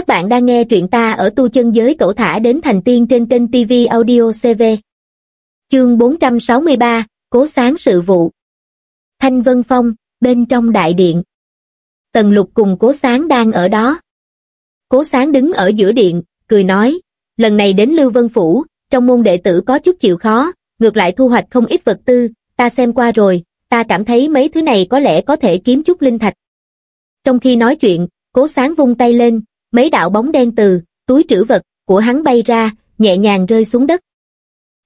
Các bạn đang nghe truyện ta ở tu chân giới cậu thả đến thành tiên trên kênh TV Audio CV. Chương 463, Cố sáng sự vụ. Thanh Vân Phong, bên trong đại điện. Tần lục cùng cố sáng đang ở đó. Cố sáng đứng ở giữa điện, cười nói, lần này đến Lưu Vân Phủ, trong môn đệ tử có chút chịu khó, ngược lại thu hoạch không ít vật tư, ta xem qua rồi, ta cảm thấy mấy thứ này có lẽ có thể kiếm chút linh thạch. Trong khi nói chuyện, cố sáng vung tay lên, mấy đạo bóng đen từ, túi trữ vật, của hắn bay ra, nhẹ nhàng rơi xuống đất.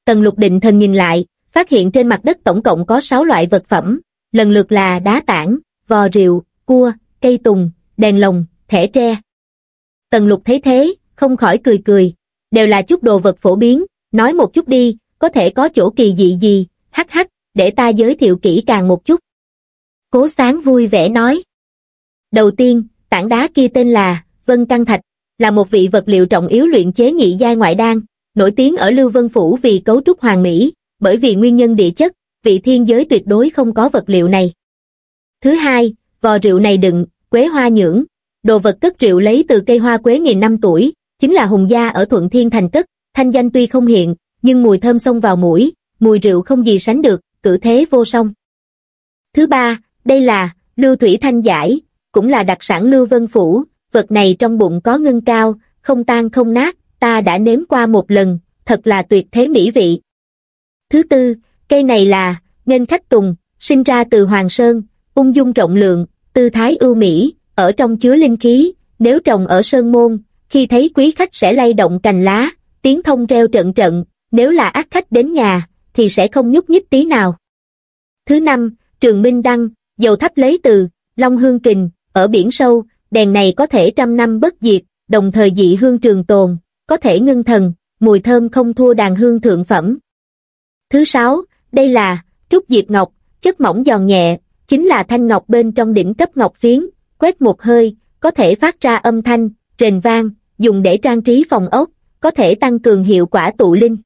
Tần lục định thần nhìn lại, phát hiện trên mặt đất tổng cộng có 6 loại vật phẩm, lần lượt là đá tảng, vò rượu, cua, cây tùng, đèn lồng, thẻ tre. Tần lục thấy thế, không khỏi cười cười, đều là chút đồ vật phổ biến, nói một chút đi, có thể có chỗ kỳ dị gì, hắc hắc, để ta giới thiệu kỹ càng một chút. Cố sáng vui vẻ nói. Đầu tiên, tảng đá kia tên là Vân Căng Thạch, là một vị vật liệu trọng yếu luyện chế nhị giai ngoại đan, nổi tiếng ở Lưu Vân Phủ vì cấu trúc hoàng mỹ, bởi vì nguyên nhân địa chất, vị thiên giới tuyệt đối không có vật liệu này. Thứ hai, vò rượu này đựng, quế hoa nhưỡng, đồ vật cất rượu lấy từ cây hoa quế nghìn năm tuổi, chính là hùng gia ở Thuận Thiên Thành cất, thanh danh tuy không hiện, nhưng mùi thơm xông vào mũi, mùi rượu không gì sánh được, cử thế vô song. Thứ ba, đây là lưu thủy thanh giải, cũng là đặc sản Lưu Vân Phủ, vật này trong bụng có ngưng cao, không tan không nát, ta đã nếm qua một lần, thật là tuyệt thế mỹ vị. Thứ tư, cây này là, nghênh khách tùng, sinh ra từ Hoàng Sơn, ung dung rộng lượng, tư thái ưu mỹ, ở trong chứa linh khí, nếu trồng ở Sơn Môn, khi thấy quý khách sẽ lay động cành lá, tiếng thông reo trận trận, nếu là ác khách đến nhà, thì sẽ không nhúc nhích tí nào. Thứ năm, Trường Minh Đăng, dầu thắp lấy từ, Long Hương Kình, ở biển sâu, đèn này có thể trăm năm bất diệt, đồng thời dị hương trường tồn, có thể ngưng thần, mùi thơm không thua đàn hương thượng phẩm. Thứ sáu, đây là trúc diệp ngọc, chất mỏng giòn nhẹ, chính là thanh ngọc bên trong đỉnh cấp ngọc phiến, quét một hơi, có thể phát ra âm thanh, rền vang, dùng để trang trí phòng ốc, có thể tăng cường hiệu quả tụ linh.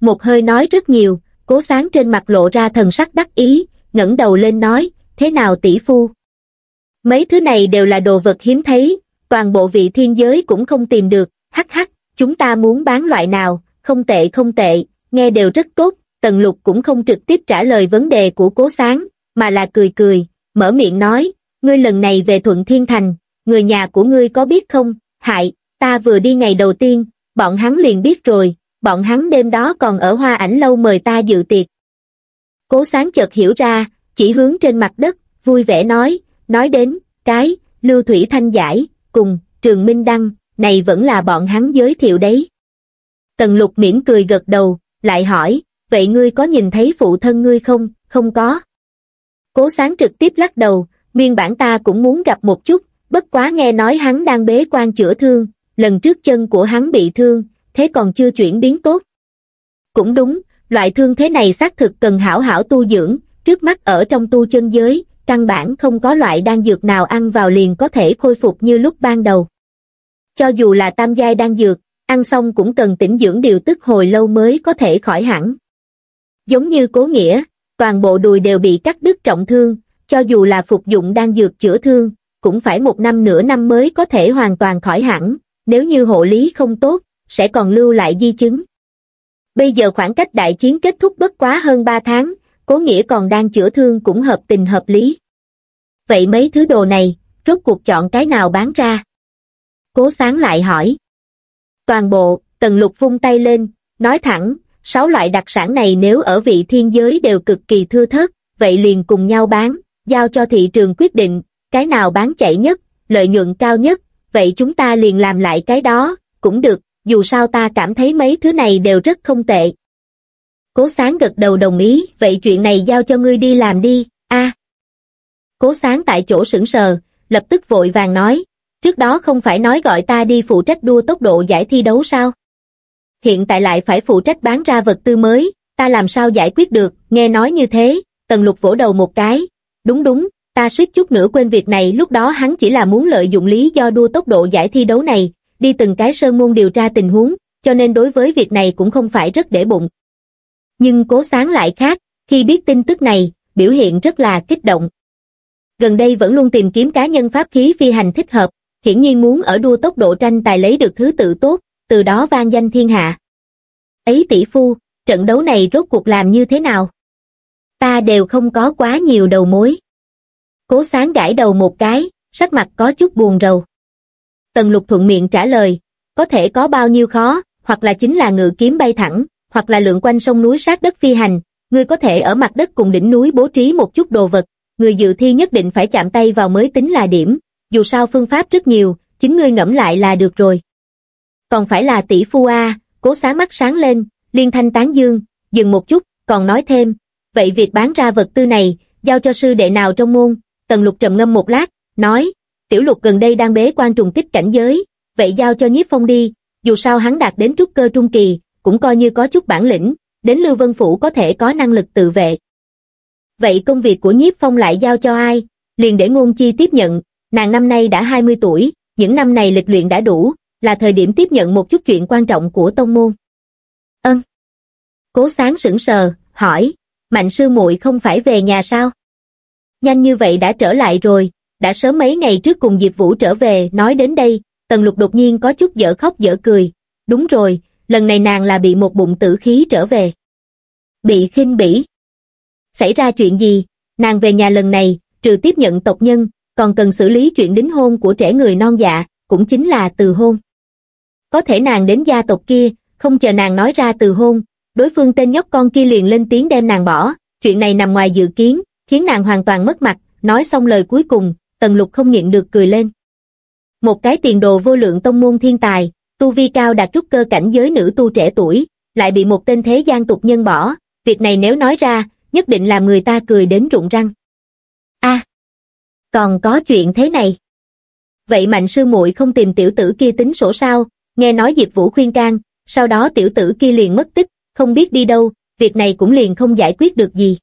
Một hơi nói rất nhiều, cố sáng trên mặt lộ ra thần sắc đắc ý, ngẩng đầu lên nói, thế nào tỷ phu? Mấy thứ này đều là đồ vật hiếm thấy, toàn bộ vị thiên giới cũng không tìm được, hắc hắc, chúng ta muốn bán loại nào, không tệ không tệ, nghe đều rất tốt, Tần Lục cũng không trực tiếp trả lời vấn đề của cố sáng, mà là cười cười, mở miệng nói, ngươi lần này về Thuận Thiên Thành, người nhà của ngươi có biết không, hại, ta vừa đi ngày đầu tiên, bọn hắn liền biết rồi, bọn hắn đêm đó còn ở hoa ảnh lâu mời ta dự tiệc. Cố sáng chợt hiểu ra, chỉ hướng trên mặt đất, vui vẻ nói, nói đến, cái, Lưu Thủy Thanh giải, cùng, Trường Minh Đăng, này vẫn là bọn hắn giới thiệu đấy. Tần lục mỉm cười gật đầu, lại hỏi, vậy ngươi có nhìn thấy phụ thân ngươi không, không có. Cố sáng trực tiếp lắc đầu, nguyên bản ta cũng muốn gặp một chút, bất quá nghe nói hắn đang bế quan chữa thương, lần trước chân của hắn bị thương, thế còn chưa chuyển biến tốt. Cũng đúng, loại thương thế này xác thực cần hảo hảo tu dưỡng, trước mắt ở trong tu chân giới, căn bản không có loại đan dược nào ăn vào liền có thể khôi phục như lúc ban đầu. Cho dù là tam giai đan dược, ăn xong cũng cần tĩnh dưỡng điều tức hồi lâu mới có thể khỏi hẳn. Giống như cố nghĩa, toàn bộ đùi đều bị cắt đứt trọng thương, cho dù là phục dụng đan dược chữa thương, cũng phải một năm nửa năm mới có thể hoàn toàn khỏi hẳn, nếu như hộ lý không tốt, sẽ còn lưu lại di chứng. Bây giờ khoảng cách đại chiến kết thúc bất quá hơn 3 tháng, cố nghĩa còn đang chữa thương cũng hợp tình hợp lý. Vậy mấy thứ đồ này, rốt cuộc chọn cái nào bán ra? Cố sáng lại hỏi. Toàn bộ, tần lục vung tay lên, nói thẳng, sáu loại đặc sản này nếu ở vị thiên giới đều cực kỳ thưa thớt, vậy liền cùng nhau bán, giao cho thị trường quyết định, cái nào bán chạy nhất, lợi nhuận cao nhất, vậy chúng ta liền làm lại cái đó, cũng được, dù sao ta cảm thấy mấy thứ này đều rất không tệ. Cố sáng gật đầu đồng ý, vậy chuyện này giao cho ngươi đi làm đi, a. Cố sáng tại chỗ sững sờ, lập tức vội vàng nói, trước đó không phải nói gọi ta đi phụ trách đua tốc độ giải thi đấu sao? Hiện tại lại phải phụ trách bán ra vật tư mới, ta làm sao giải quyết được, nghe nói như thế, tần lục vỗ đầu một cái, đúng đúng, ta suýt chút nữa quên việc này lúc đó hắn chỉ là muốn lợi dụng lý do đua tốc độ giải thi đấu này, đi từng cái sơn môn điều tra tình huống, cho nên đối với việc này cũng không phải rất để bụng. Nhưng cố sáng lại khác, khi biết tin tức này, biểu hiện rất là kích động. Gần đây vẫn luôn tìm kiếm cá nhân pháp khí phi hành thích hợp, hiển nhiên muốn ở đua tốc độ tranh tài lấy được thứ tự tốt, từ đó vang danh thiên hạ. Ấy tỷ phu, trận đấu này rốt cuộc làm như thế nào? Ta đều không có quá nhiều đầu mối. Cố sáng gãi đầu một cái, sắc mặt có chút buồn rầu. Tần lục thuận miệng trả lời, có thể có bao nhiêu khó, hoặc là chính là ngự kiếm bay thẳng, hoặc là lượng quanh sông núi sát đất phi hành, ngươi có thể ở mặt đất cùng đỉnh núi bố trí một chút đồ vật, người dự thi nhất định phải chạm tay vào mới tính là điểm, dù sao phương pháp rất nhiều, chính ngươi ngẫm lại là được rồi. Còn phải là tỷ phu A, cố sáng mắt sáng lên, liên thanh tán dương, dừng một chút, còn nói thêm, vậy việc bán ra vật tư này, giao cho sư đệ nào trong môn, tần lục trầm ngâm một lát, nói, tiểu lục gần đây đang bế quan trùng kích cảnh giới, vậy giao cho nhiếp phong đi, dù sao hắn đạt đến trúc cơ trung kỳ, cũng coi như có chút bản lĩnh, đến Lưu Vân Phủ có thể có năng lực tự vệ. Vậy công việc của nhiếp phong lại giao cho ai? Liền để ngôn chi tiếp nhận, nàng năm nay đã 20 tuổi, những năm này lịch luyện đã đủ, là thời điểm tiếp nhận một chút chuyện quan trọng của tông môn. Ân. Cố sáng sững sờ, hỏi, mạnh sư muội không phải về nhà sao? Nhanh như vậy đã trở lại rồi, đã sớm mấy ngày trước cùng Diệp Vũ trở về, nói đến đây, Tần Lục đột nhiên có chút dở khóc dở cười. Đúng rồi, lần này nàng là bị một bụng tử khí trở về. Bị khinh bỉ. Xảy ra chuyện gì, nàng về nhà lần này, trừ tiếp nhận tộc nhân, còn cần xử lý chuyện đính hôn của trẻ người non dạ, cũng chính là từ hôn. Có thể nàng đến gia tộc kia, không chờ nàng nói ra từ hôn, đối phương tên nhóc con kia liền lên tiếng đem nàng bỏ, chuyện này nằm ngoài dự kiến, khiến nàng hoàn toàn mất mặt, nói xong lời cuối cùng, Tần Lục không nhịn được cười lên. Một cái tiền đồ vô lượng tông môn thiên tài, tu vi cao đạt trúc cơ cảnh giới nữ tu trẻ tuổi, lại bị một tên thế gian tục nhân bỏ, việc này nếu nói ra, nhất định làm người ta cười đến rụng răng. a còn có chuyện thế này. Vậy mạnh sư muội không tìm tiểu tử kia tính sổ sao, nghe nói Diệp Vũ khuyên can, sau đó tiểu tử kia liền mất tích, không biết đi đâu, việc này cũng liền không giải quyết được gì.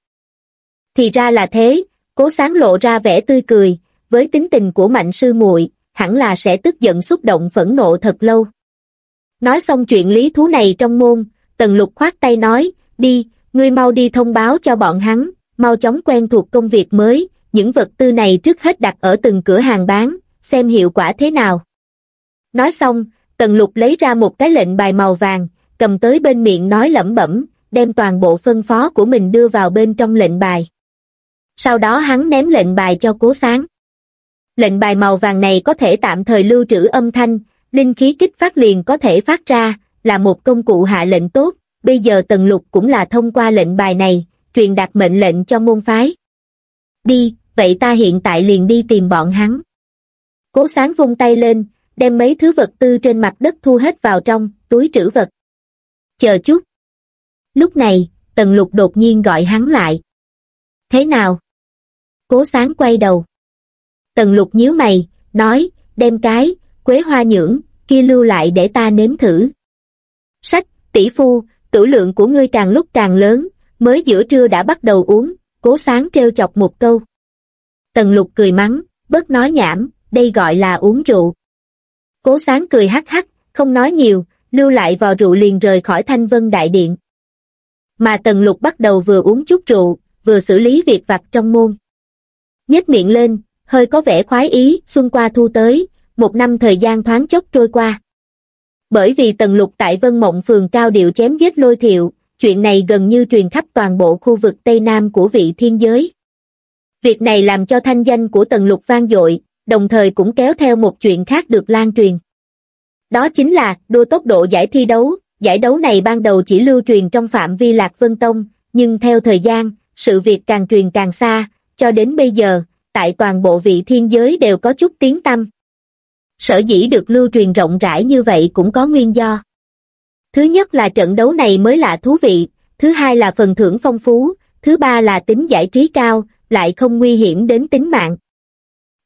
Thì ra là thế, cố sáng lộ ra vẻ tươi cười, với tính tình của mạnh sư muội hẳn là sẽ tức giận xúc động phẫn nộ thật lâu. Nói xong chuyện lý thú này trong môn, Tần Lục khoát tay nói, đi, ngươi mau đi thông báo cho bọn hắn, mau chóng quen thuộc công việc mới, những vật tư này trước hết đặt ở từng cửa hàng bán, xem hiệu quả thế nào. Nói xong, Tần Lục lấy ra một cái lệnh bài màu vàng, cầm tới bên miệng nói lẩm bẩm, đem toàn bộ phân phó của mình đưa vào bên trong lệnh bài. Sau đó hắn ném lệnh bài cho cố sáng. Lệnh bài màu vàng này có thể tạm thời lưu trữ âm thanh, linh khí kích phát liền có thể phát ra, là một công cụ hạ lệnh tốt, bây giờ Tần Lục cũng là thông qua lệnh bài này, truyền đạt mệnh lệnh cho môn phái. Đi, vậy ta hiện tại liền đi tìm bọn hắn. Cố sáng vung tay lên, đem mấy thứ vật tư trên mặt đất thu hết vào trong túi trữ vật. Chờ chút. Lúc này, Tần Lục đột nhiên gọi hắn lại. Thế nào? Cố sáng quay đầu. Tần Lục nhíu mày, nói, đem cái, quế hoa nhưỡng, kia lưu lại để ta nếm thử. Sách, tỷ phu, tử lượng của ngươi càng lúc càng lớn, mới giữa trưa đã bắt đầu uống, cố sáng treo chọc một câu. Tần Lục cười mắng, bớt nói nhảm, đây gọi là uống rượu. Cố sáng cười hắc hắc, không nói nhiều, lưu lại vò rượu liền rời khỏi thanh vân đại điện. Mà Tần Lục bắt đầu vừa uống chút rượu, vừa xử lý việc vặt trong môn. nhếch miệng lên, hơi có vẻ khoái ý, xuân qua thu tới, một năm thời gian thoáng chốc trôi qua. Bởi vì Tần Lục tại Vân Mộng phường cao điệu chém giết lôi thiệu, chuyện này gần như truyền khắp toàn bộ khu vực Tây Nam của vị thiên giới. Việc này làm cho thanh danh của Tần Lục vang dội, đồng thời cũng kéo theo một chuyện khác được lan truyền. Đó chính là đua tốc độ giải thi đấu, giải đấu này ban đầu chỉ lưu truyền trong phạm vi Lạc Vân Tông, nhưng theo thời gian, sự việc càng truyền càng xa, cho đến bây giờ, tại toàn bộ vị thiên giới đều có chút tiếng tâm. Sở dĩ được lưu truyền rộng rãi như vậy cũng có nguyên do. Thứ nhất là trận đấu này mới lạ thú vị, thứ hai là phần thưởng phong phú, thứ ba là tính giải trí cao, lại không nguy hiểm đến tính mạng.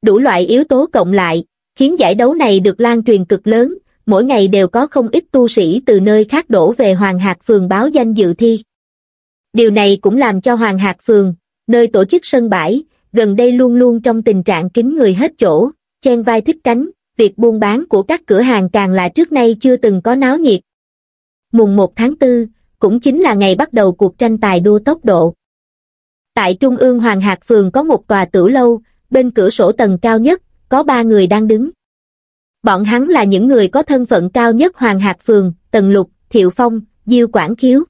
Đủ loại yếu tố cộng lại, khiến giải đấu này được lan truyền cực lớn, mỗi ngày đều có không ít tu sĩ từ nơi khác đổ về Hoàng Hạc Phường báo danh dự thi. Điều này cũng làm cho Hoàng Hạc Phường, nơi tổ chức sân bãi, gần đây luôn luôn trong tình trạng kín người hết chỗ, chen vai thích cánh, việc buôn bán của các cửa hàng càng là trước nay chưa từng có náo nhiệt. Mùng 1 tháng 4, cũng chính là ngày bắt đầu cuộc tranh tài đua tốc độ. Tại Trung ương Hoàng Hạc Phường có một tòa tử lâu, bên cửa sổ tầng cao nhất, có ba người đang đứng. Bọn hắn là những người có thân phận cao nhất Hoàng Hạc Phường, Tần Lục, Thiệu Phong, Diêu Quảng Khiếu.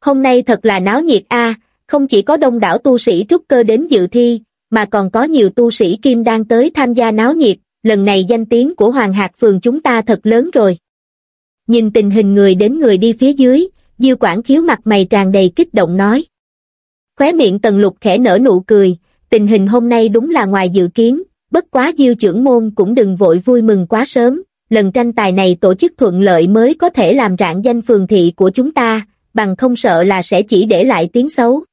Hôm nay thật là náo nhiệt a, không chỉ có đông đảo tu sĩ trúc cơ đến dự thi, mà còn có nhiều tu sĩ kim đang tới tham gia náo nhiệt, lần này danh tiếng của Hoàng Hạc Phường chúng ta thật lớn rồi. Nhìn tình hình người đến người đi phía dưới, Diêu Quảng Khiếu mặt mày tràn đầy kích động nói. Khóe miệng Tần Lục khẽ nở nụ cười, tình hình hôm nay đúng là ngoài dự kiến, bất quá Diêu trưởng môn cũng đừng vội vui mừng quá sớm, lần tranh tài này tổ chức thuận lợi mới có thể làm rạng danh phường thị của chúng ta, bằng không sợ là sẽ chỉ để lại tiếng xấu.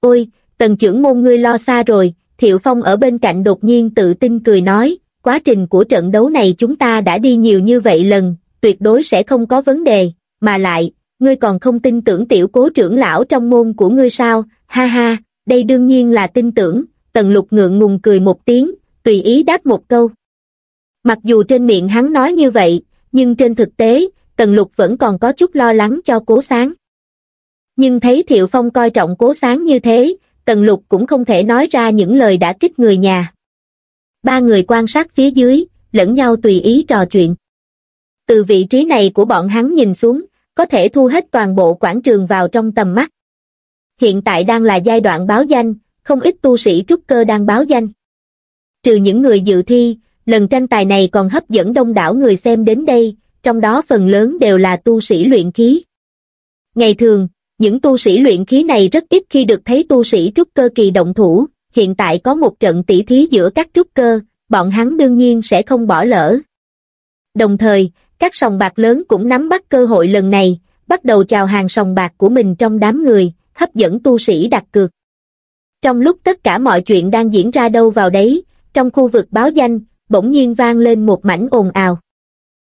Ôi, tần trưởng môn ngươi lo xa rồi, Thiệu Phong ở bên cạnh đột nhiên tự tin cười nói, quá trình của trận đấu này chúng ta đã đi nhiều như vậy lần, tuyệt đối sẽ không có vấn đề, mà lại, ngươi còn không tin tưởng tiểu cố trưởng lão trong môn của ngươi sao, ha ha, đây đương nhiên là tin tưởng, tần lục ngượng ngùng cười một tiếng, tùy ý đáp một câu. Mặc dù trên miệng hắn nói như vậy, nhưng trên thực tế, tần lục vẫn còn có chút lo lắng cho cố sáng. Nhưng thấy Thiệu Phong coi trọng cố sáng như thế, tần lục cũng không thể nói ra những lời đã kích người nhà. Ba người quan sát phía dưới, lẫn nhau tùy ý trò chuyện. Từ vị trí này của bọn hắn nhìn xuống, có thể thu hết toàn bộ quảng trường vào trong tầm mắt. Hiện tại đang là giai đoạn báo danh, không ít tu sĩ trúc cơ đang báo danh. Trừ những người dự thi, lần tranh tài này còn hấp dẫn đông đảo người xem đến đây, trong đó phần lớn đều là tu sĩ luyện khí. Ngày thường, những tu sĩ luyện khí này rất ít khi được thấy tu sĩ trúc cơ kỳ động thủ, hiện tại có một trận tỷ thí giữa các trúc cơ, bọn hắn đương nhiên sẽ không bỏ lỡ. Đồng thời, các sòng bạc lớn cũng nắm bắt cơ hội lần này, bắt đầu chào hàng sòng bạc của mình trong đám người, hấp dẫn tu sĩ đặt cược. Trong lúc tất cả mọi chuyện đang diễn ra đâu vào đấy, trong khu vực báo danh, bỗng nhiên vang lên một mảnh ồn ào.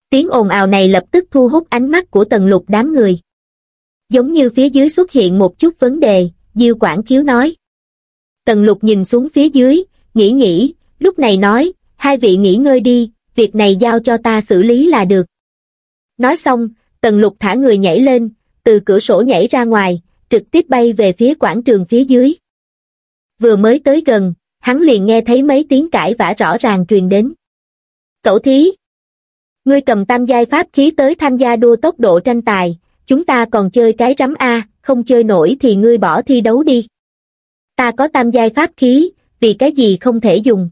Tiếng ồn ào này lập tức thu hút ánh mắt của tần lục đám người. Giống như phía dưới xuất hiện một chút vấn đề, Diêu Quảng Khiếu nói. Tần lục nhìn xuống phía dưới, nghĩ nghĩ, lúc này nói, hai vị nghỉ ngơi đi, việc này giao cho ta xử lý là được. Nói xong, tần lục thả người nhảy lên, từ cửa sổ nhảy ra ngoài, trực tiếp bay về phía quảng trường phía dưới. Vừa mới tới gần, hắn liền nghe thấy mấy tiếng cãi vã rõ ràng truyền đến. Cậu thí! Ngươi cầm tam giai pháp khí tới tham gia đua tốc độ tranh tài, chúng ta còn chơi cái rắm A, không chơi nổi thì ngươi bỏ thi đấu đi. Ta có tam giai pháp khí, vì cái gì không thể dùng.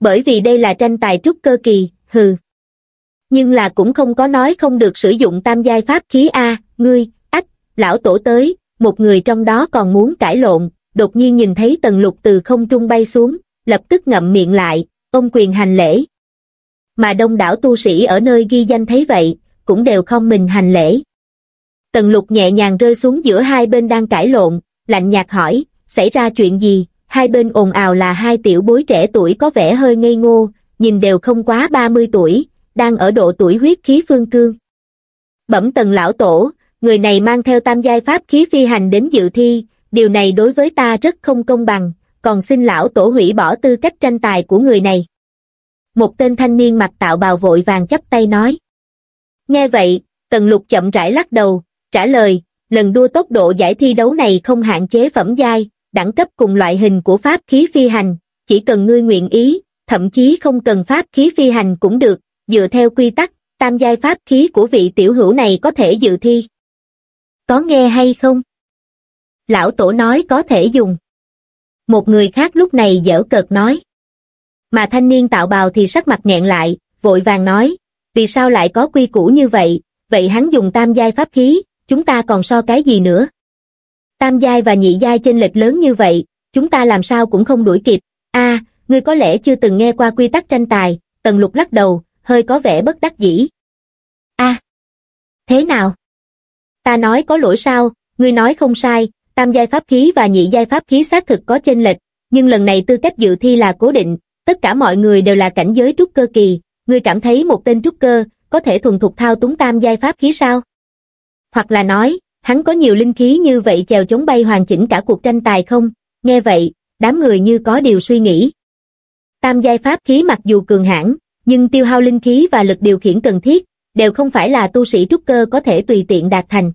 Bởi vì đây là tranh tài trúc cơ kỳ, hừ. Nhưng là cũng không có nói không được sử dụng tam giai pháp khí A, ngươi, ách, lão tổ tới, một người trong đó còn muốn cãi lộn, đột nhiên nhìn thấy tần lục từ không trung bay xuống, lập tức ngậm miệng lại, ông quyền hành lễ. Mà đông đảo tu sĩ ở nơi ghi danh thấy vậy, cũng đều không mình hành lễ. Tần lục nhẹ nhàng rơi xuống giữa hai bên đang cãi lộn, lạnh nhạt hỏi, xảy ra chuyện gì, hai bên ồn ào là hai tiểu bối trẻ tuổi có vẻ hơi ngây ngô, nhìn đều không quá 30 tuổi, đang ở độ tuổi huyết khí phương cương. Bẩm tần lão tổ, người này mang theo tam giai pháp khí phi hành đến dự thi, điều này đối với ta rất không công bằng, còn xin lão tổ hủy bỏ tư cách tranh tài của người này. Một tên thanh niên mặt tạo bào vội vàng chấp tay nói. Nghe vậy, tần lục chậm rãi lắc đầu, trả lời, lần đua tốc độ giải thi đấu này không hạn chế phẩm giai, đẳng cấp cùng loại hình của pháp khí phi hành, chỉ cần ngươi nguyện ý, thậm chí không cần pháp khí phi hành cũng được, dựa theo quy tắc, tam giai pháp khí của vị tiểu hữu này có thể dự thi. Có nghe hay không? Lão tổ nói có thể dùng. Một người khác lúc này dở cợt nói. Mà thanh niên tạo bào thì sắc mặt nghẹn lại, vội vàng nói, vì sao lại có quy củ như vậy, vậy hắn dùng tam giai pháp khí, chúng ta còn so cái gì nữa? Tam giai và nhị giai chênh lệch lớn như vậy, chúng ta làm sao cũng không đuổi kịp. A, ngươi có lẽ chưa từng nghe qua quy tắc tranh tài, Tần Lục lắc đầu, hơi có vẻ bất đắc dĩ. A, thế nào? Ta nói có lỗi sao, ngươi nói không sai, tam giai pháp khí và nhị giai pháp khí xác thực có chênh lệch, nhưng lần này tư cách dự thi là cố định, tất cả mọi người đều là cảnh giới trúc cơ kỳ, ngươi cảm thấy một tên trúc cơ có thể thuần thục thao túng tam giai pháp khí sao? Hoặc là nói, hắn có nhiều linh khí như vậy chèo chống bay hoàn chỉnh cả cuộc tranh tài không? Nghe vậy, đám người như có điều suy nghĩ. Tam giai pháp khí mặc dù cường hãn, nhưng tiêu hao linh khí và lực điều khiển cần thiết, đều không phải là tu sĩ trúc cơ có thể tùy tiện đạt thành.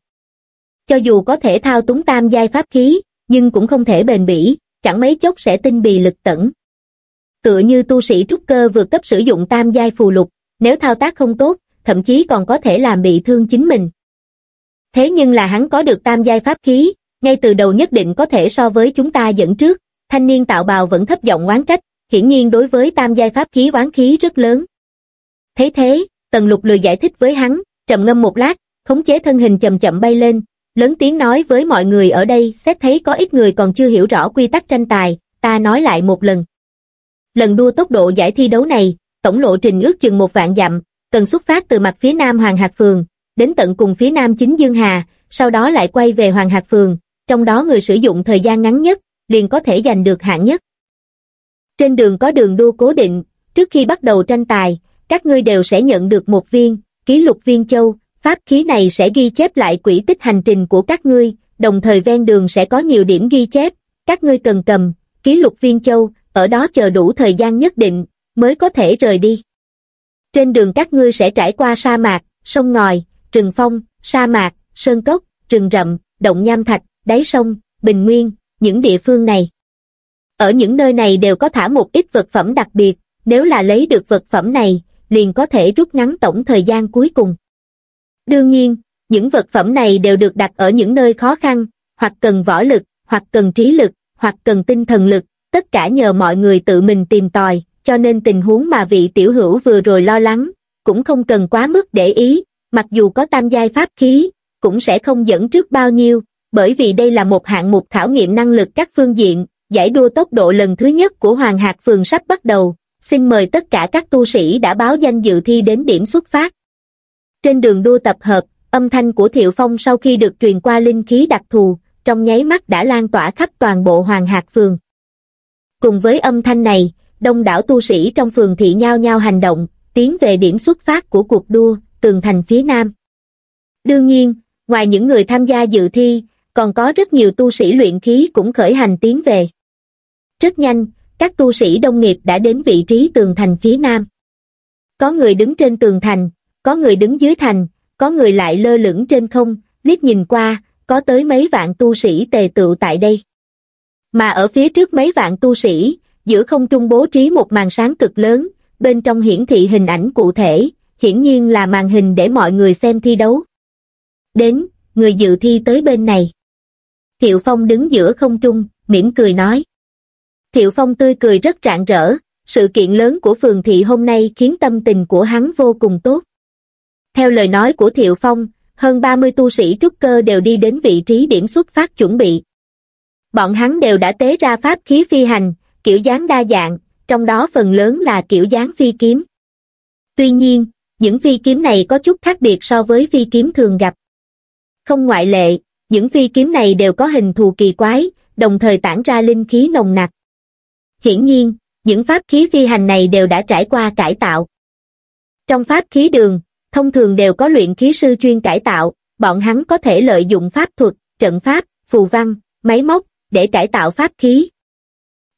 Cho dù có thể thao túng tam giai pháp khí, nhưng cũng không thể bền bỉ, chẳng mấy chốc sẽ tinh bì lực tẩn. tựa như tu sĩ trúc cơ vượt cấp sử dụng tam giai phù lục, nếu thao tác không tốt, thậm chí còn có thể làm bị thương chính mình. Thế nhưng là hắn có được tam giai pháp khí, ngay từ đầu nhất định có thể so với chúng ta dẫn trước, thanh niên tạo bào vẫn thấp giọng oán trách, hiển nhiên đối với tam giai pháp khí oán khí rất lớn. Thế thế, Tần Lục lười giải thích với hắn, trầm ngâm một lát, khống chế thân hình chậm chậm bay lên, lớn tiếng nói với mọi người ở đây, xét thấy có ít người còn chưa hiểu rõ quy tắc tranh tài, ta nói lại một lần. Lần đua tốc độ giải thi đấu này, tổng lộ trình ước chừng một vạn dặm, cần xuất phát từ mặt phía nam Hoàng Hạc Phường, đến tận cùng phía nam chính Dương Hà, sau đó lại quay về Hoàng Hạc Phường, trong đó người sử dụng thời gian ngắn nhất, liền có thể giành được hạng nhất. Trên đường có đường đua cố định, trước khi bắt đầu tranh tài, các ngươi đều sẽ nhận được một viên, ký lục viên châu, pháp khí này sẽ ghi chép lại quỹ tích hành trình của các ngươi, đồng thời ven đường sẽ có nhiều điểm ghi chép, các ngươi cần cầm, ký lục viên châu, ở đó chờ đủ thời gian nhất định, mới có thể rời đi. Trên đường các ngươi sẽ trải qua sa mạc, sông ngòi, rừng phong, sa mạc, sơn cốc, rừng rậm, động nham thạch, đáy sông, bình nguyên, những địa phương này. Ở những nơi này đều có thả một ít vật phẩm đặc biệt, nếu là lấy được vật phẩm này, liền có thể rút ngắn tổng thời gian cuối cùng. Đương nhiên, những vật phẩm này đều được đặt ở những nơi khó khăn, hoặc cần võ lực, hoặc cần trí lực, hoặc cần tinh thần lực, tất cả nhờ mọi người tự mình tìm tòi, cho nên tình huống mà vị tiểu hữu vừa rồi lo lắng, cũng không cần quá mức để ý, mặc dù có tam giai pháp khí, cũng sẽ không dẫn trước bao nhiêu, bởi vì đây là một hạng mục khảo nghiệm năng lực các phương diện, giải đua tốc độ lần thứ nhất của Hoàng Hạc Phường sắp bắt đầu, xin mời tất cả các tu sĩ đã báo danh dự thi đến điểm xuất phát. Trên đường đua tập hợp, âm thanh của Thiệu Phong sau khi được truyền qua linh khí đặc thù, trong nháy mắt đã lan tỏa khắp toàn bộ Hoàng Hạc Phường. Cùng với âm thanh này, đông đảo tu sĩ trong phường thị nhao nhau hành động, tiến về điểm xuất phát của cuộc đua, tường thành phía nam. Đương nhiên, ngoài những người tham gia dự thi, còn có rất nhiều tu sĩ luyện khí cũng khởi hành tiến về. Rất nhanh, các tu sĩ đông nghiệp đã đến vị trí tường thành phía nam. Có người đứng trên tường thành, có người đứng dưới thành, có người lại lơ lửng trên không, liếc nhìn qua, có tới mấy vạn tu sĩ tề tựu tại đây. Mà ở phía trước mấy vạn tu sĩ, giữa không trung bố trí một màn sáng cực lớn, bên trong hiển thị hình ảnh cụ thể, hiển nhiên là màn hình để mọi người xem thi đấu. Đến, người dự thi tới bên này. Thiệu Phong đứng giữa không trung, mỉm cười nói. Thiệu Phong tươi cười rất rạng rỡ, sự kiện lớn của phường thị hôm nay khiến tâm tình của hắn vô cùng tốt. Theo lời nói của Thiệu Phong, hơn 30 tu sĩ trúc cơ đều đi đến vị trí điểm xuất phát chuẩn bị. Bọn hắn đều đã tế ra pháp khí phi hành, kiểu dáng đa dạng, trong đó phần lớn là kiểu dáng phi kiếm. Tuy nhiên, những phi kiếm này có chút khác biệt so với phi kiếm thường gặp. Không ngoại lệ, những phi kiếm này đều có hình thù kỳ quái, đồng thời tản ra linh khí nồng nặc. Hiển nhiên, những pháp khí phi hành này đều đã trải qua cải tạo. Trong pháp khí đường, thông thường đều có luyện khí sư chuyên cải tạo, bọn hắn có thể lợi dụng pháp thuật, trận pháp, phù văn, máy móc, để cải tạo pháp khí.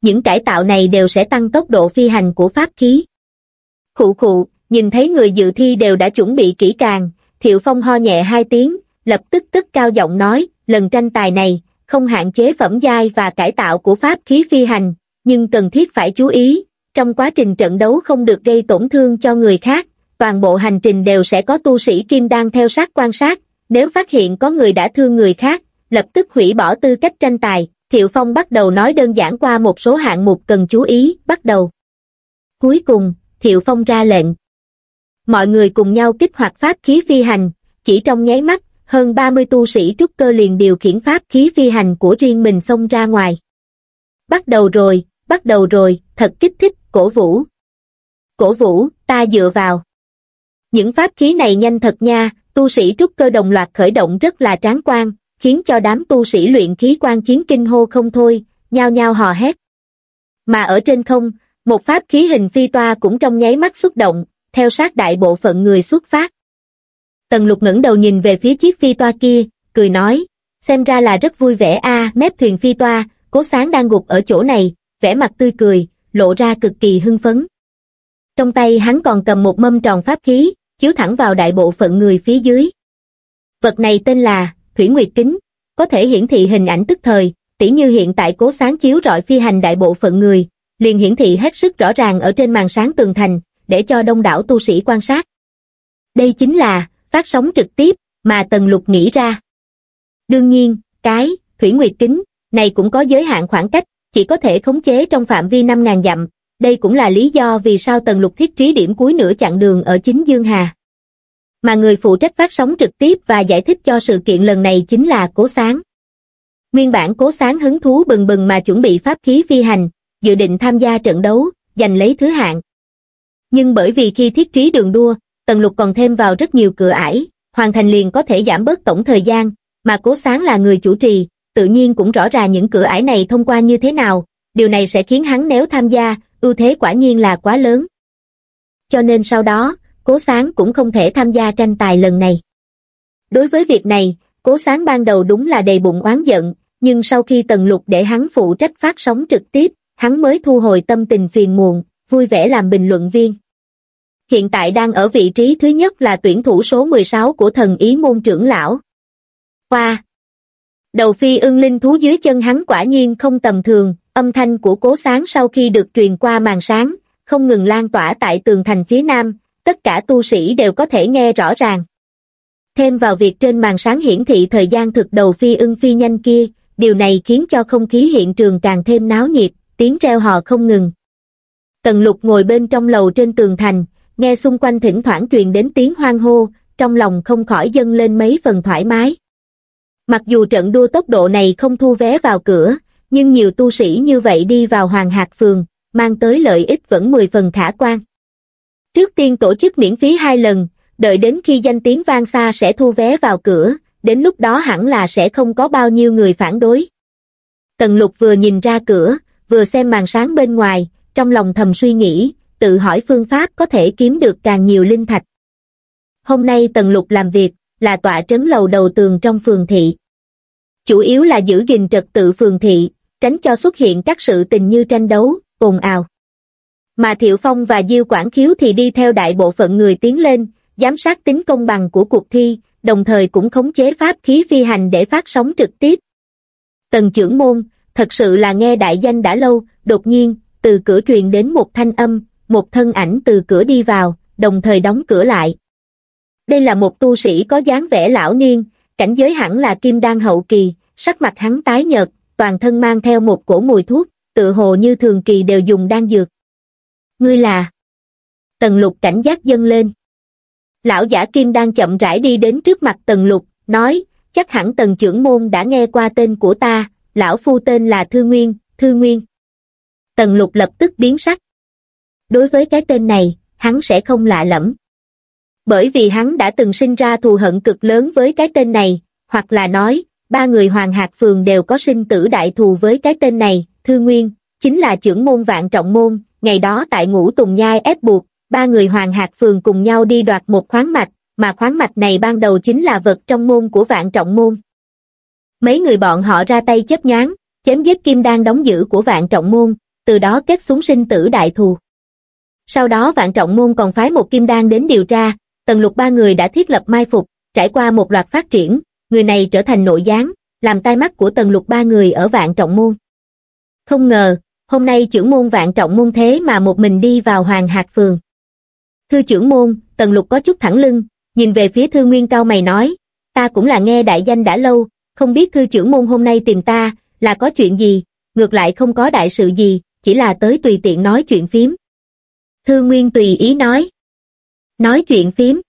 Những cải tạo này đều sẽ tăng tốc độ phi hành của pháp khí. Khụ khụ, nhìn thấy người dự thi đều đã chuẩn bị kỹ càng, Thiệu Phong ho nhẹ hai tiếng, lập tức tức cao giọng nói, lần tranh tài này, không hạn chế phẩm giai và cải tạo của pháp khí phi hành, nhưng cần thiết phải chú ý, trong quá trình trận đấu không được gây tổn thương cho người khác, toàn bộ hành trình đều sẽ có tu sĩ kim đang theo sát quan sát, nếu phát hiện có người đã thương người khác, lập tức hủy bỏ tư cách tranh tài, Thiệu Phong bắt đầu nói đơn giản qua một số hạng mục cần chú ý, bắt đầu. Cuối cùng, Thiệu Phong ra lệnh. Mọi người cùng nhau kích hoạt pháp khí phi hành, chỉ trong nháy mắt, hơn 30 tu sĩ trúc cơ liền điều khiển pháp khí phi hành của riêng mình xông ra ngoài. Bắt đầu rồi, bắt đầu rồi, thật kích thích, cổ vũ. Cổ vũ, ta dựa vào. Những pháp khí này nhanh thật nha, tu sĩ trúc cơ đồng loạt khởi động rất là tráng quan, khiến cho đám tu sĩ luyện khí quan chiến kinh hô không thôi, nhao nhao hò hét. Mà ở trên không, một pháp khí hình phi toa cũng trong nháy mắt xuất động, theo sát đại bộ phận người xuất phát. Tần lục ngẩng đầu nhìn về phía chiếc phi toa kia, cười nói, xem ra là rất vui vẻ a mép thuyền phi toa, cố sáng đang gục ở chỗ này, vẻ mặt tươi cười, lộ ra cực kỳ hưng phấn. Trong tay hắn còn cầm một mâm tròn pháp khí, chiếu thẳng vào đại bộ phận người phía dưới. Vật này tên là Thủy Nguyệt Kính, có thể hiển thị hình ảnh tức thời, tỉ như hiện tại cố sáng chiếu rọi phi hành đại bộ phận người, liền hiển thị hết sức rõ ràng ở trên màn sáng tường thành, để cho đông đảo tu sĩ quan sát. Đây chính là, phát sóng trực tiếp, mà Tần Lục nghĩ ra. Đương nhiên, cái, thủy nguyệt kính, này cũng có giới hạn khoảng cách, chỉ có thể khống chế trong phạm vi 5.000 dặm, đây cũng là lý do vì sao Tần Lục thiết trí điểm cuối nửa chặng đường ở chính Dương Hà. Mà người phụ trách phát sóng trực tiếp và giải thích cho sự kiện lần này chính là Cố Sáng. Nguyên bản Cố Sáng hứng thú bừng bừng mà chuẩn bị pháp khí phi hành, dự định tham gia trận đấu, giành lấy thứ hạng. Nhưng bởi vì khi thiết trí đường đua, Tần Lục còn thêm vào rất nhiều cửa ải, hoàn thành liền có thể giảm bớt tổng thời gian, mà Cố Sáng là người chủ trì, tự nhiên cũng rõ ràng những cửa ải này thông qua như thế nào, điều này sẽ khiến hắn nếu tham gia, ưu thế quả nhiên là quá lớn. Cho nên sau đó, Cố Sáng cũng không thể tham gia tranh tài lần này. Đối với việc này, Cố Sáng ban đầu đúng là đầy bụng oán giận, nhưng sau khi Tần Lục để hắn phụ trách phát sóng trực tiếp, hắn mới thu hồi tâm tình phiền muộn, vui vẻ làm bình luận viên. Hiện tại đang ở vị trí thứ nhất là tuyển thủ số 16 của thần ý môn trưởng lão. Hoa! Đầu phi ưng linh thú dưới chân hắn quả nhiên không tầm thường, âm thanh của cố sáng sau khi được truyền qua màn sáng, không ngừng lan tỏa tại tường thành phía nam, tất cả tu sĩ đều có thể nghe rõ ràng. Thêm vào việc trên màn sáng hiển thị thời gian thực đầu phi ưng phi nhanh kia, điều này khiến cho không khí hiện trường càng thêm náo nhiệt, tiếng reo hò không ngừng. Tần lục ngồi bên trong lầu trên tường thành, nghe xung quanh thỉnh thoảng truyền đến tiếng hoang hô, trong lòng không khỏi dâng lên mấy phần thoải mái. Mặc dù trận đua tốc độ này không thu vé vào cửa, nhưng nhiều tu sĩ như vậy đi vào Hoàng Hạc Phường, mang tới lợi ích vẫn 10 phần khả quan. Trước tiên tổ chức miễn phí hai lần, đợi đến khi danh tiếng vang xa sẽ thu vé vào cửa, đến lúc đó hẳn là sẽ không có bao nhiêu người phản đối. Tần lục vừa nhìn ra cửa, vừa xem màn sáng bên ngoài, trong lòng thầm suy nghĩ, tự hỏi phương pháp có thể kiếm được càng nhiều linh thạch. Hôm nay Tần Lục làm việc, là tọa trấn lầu đầu tường trong phường thị. Chủ yếu là giữ gìn trật tự phường thị, tránh cho xuất hiện các sự tình như tranh đấu, ồn ào. Mà Thiệu Phong và Diêu Quảng Khiếu thì đi theo đại bộ phận người tiến lên, giám sát tính công bằng của cuộc thi, đồng thời cũng khống chế pháp khí phi hành để phát sóng trực tiếp. Tần trưởng môn, thật sự là nghe đại danh đã lâu, đột nhiên, từ cửa truyền đến một thanh âm, một thân ảnh từ cửa đi vào, đồng thời đóng cửa lại. Đây là một tu sĩ có dáng vẻ lão niên, cảnh giới hẳn là kim đan hậu kỳ, sắc mặt hắn tái nhợt, toàn thân mang theo một cổ mùi thuốc, tự hồ như thường kỳ đều dùng đan dược. Ngươi là... Tần lục cảnh giác dâng lên. Lão giả kim đang chậm rãi đi đến trước mặt tần lục, nói, chắc hẳn tần trưởng môn đã nghe qua tên của ta, lão phu tên là Thư Nguyên, Thư Nguyên. Tần lục lập tức biến sắc. Đối với cái tên này, hắn sẽ không lạ lẫm. Bởi vì hắn đã từng sinh ra thù hận cực lớn với cái tên này, hoặc là nói, ba người Hoàng Hạc Phường đều có sinh tử đại thù với cái tên này, Thư Nguyên, chính là trưởng môn vạn trọng môn, ngày đó tại ngũ Tùng Nhai ép buộc, ba người Hoàng Hạc Phường cùng nhau đi đoạt một khoáng mạch, mà khoáng mạch này ban đầu chính là vật trong môn của vạn trọng môn. Mấy người bọn họ ra tay chấp nhán, chém giết kim đan đóng giữ của vạn trọng môn, từ đó kết xuống sinh tử đại thù. Sau đó vạn trọng môn còn phái một kim đan đến điều tra, tần lục ba người đã thiết lập mai phục, trải qua một loạt phát triển, người này trở thành nội gián, làm tai mắt của tần lục ba người ở vạn trọng môn. Không ngờ, hôm nay trưởng môn vạn trọng môn thế mà một mình đi vào hoàng hạt phường. Thư trưởng môn, tần lục có chút thẳng lưng, nhìn về phía thư nguyên cao mày nói, ta cũng là nghe đại danh đã lâu, không biết thư trưởng môn hôm nay tìm ta, là có chuyện gì, ngược lại không có đại sự gì, chỉ là tới tùy tiện nói chuyện phím. Thư Nguyên tùy ý nói. Nói chuyện phím.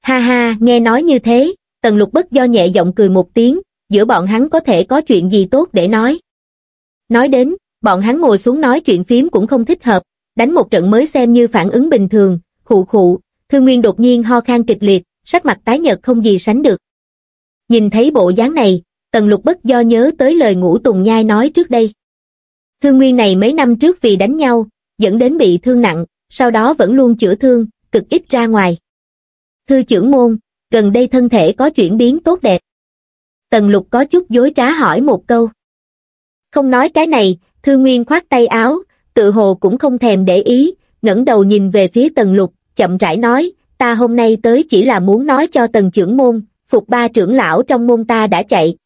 Ha ha, nghe nói như thế, Tần Lục bất do nhẹ giọng cười một tiếng, giữa bọn hắn có thể có chuyện gì tốt để nói. Nói đến, bọn hắn ngồi xuống nói chuyện phím cũng không thích hợp, đánh một trận mới xem như phản ứng bình thường, khụ khụ, Thư Nguyên đột nhiên ho khan kịch liệt, sắc mặt tái nhợt không gì sánh được. Nhìn thấy bộ dáng này, Tần Lục bất do nhớ tới lời ngũ Tùng Nhai nói trước đây. Thương Nguyên này mấy năm trước vì đánh nhau, dẫn đến bị thương nặng, sau đó vẫn luôn chữa thương, cực ít ra ngoài. Thư trưởng môn, gần đây thân thể có chuyển biến tốt đẹp. Tần lục có chút dối trá hỏi một câu. Không nói cái này, Thư Nguyên khoát tay áo, tự hồ cũng không thèm để ý, ngẩng đầu nhìn về phía tần lục, chậm rãi nói, ta hôm nay tới chỉ là muốn nói cho tần trưởng môn, phục ba trưởng lão trong môn ta đã chạy.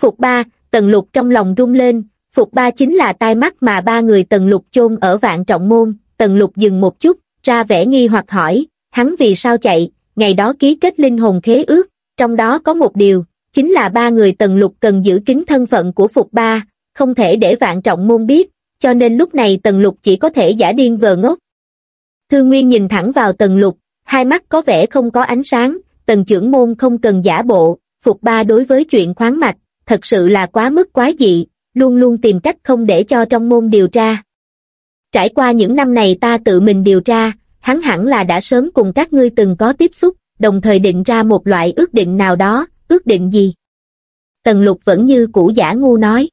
Phục ba, tần lục trong lòng rung lên, Phục ba chính là tai mắt mà ba người tần lục chôn ở vạn trọng môn, tần lục dừng một chút, ra vẻ nghi hoặc hỏi, hắn vì sao chạy, ngày đó ký kết linh hồn khế ước, trong đó có một điều, chính là ba người tần lục cần giữ kín thân phận của Phục ba, không thể để vạn trọng môn biết, cho nên lúc này tần lục chỉ có thể giả điên vờ ngốc. Thư Nguyên nhìn thẳng vào tần lục, hai mắt có vẻ không có ánh sáng, tần trưởng môn không cần giả bộ, Phục ba đối với chuyện khoáng mạch, thật sự là quá mức quá dị, luôn luôn tìm cách không để cho trong môn điều tra. Trải qua những năm này ta tự mình điều tra, hắn hẳn là đã sớm cùng các ngươi từng có tiếp xúc, đồng thời định ra một loại ước định nào đó, ước định gì? Tần lục vẫn như cũ giả ngu nói.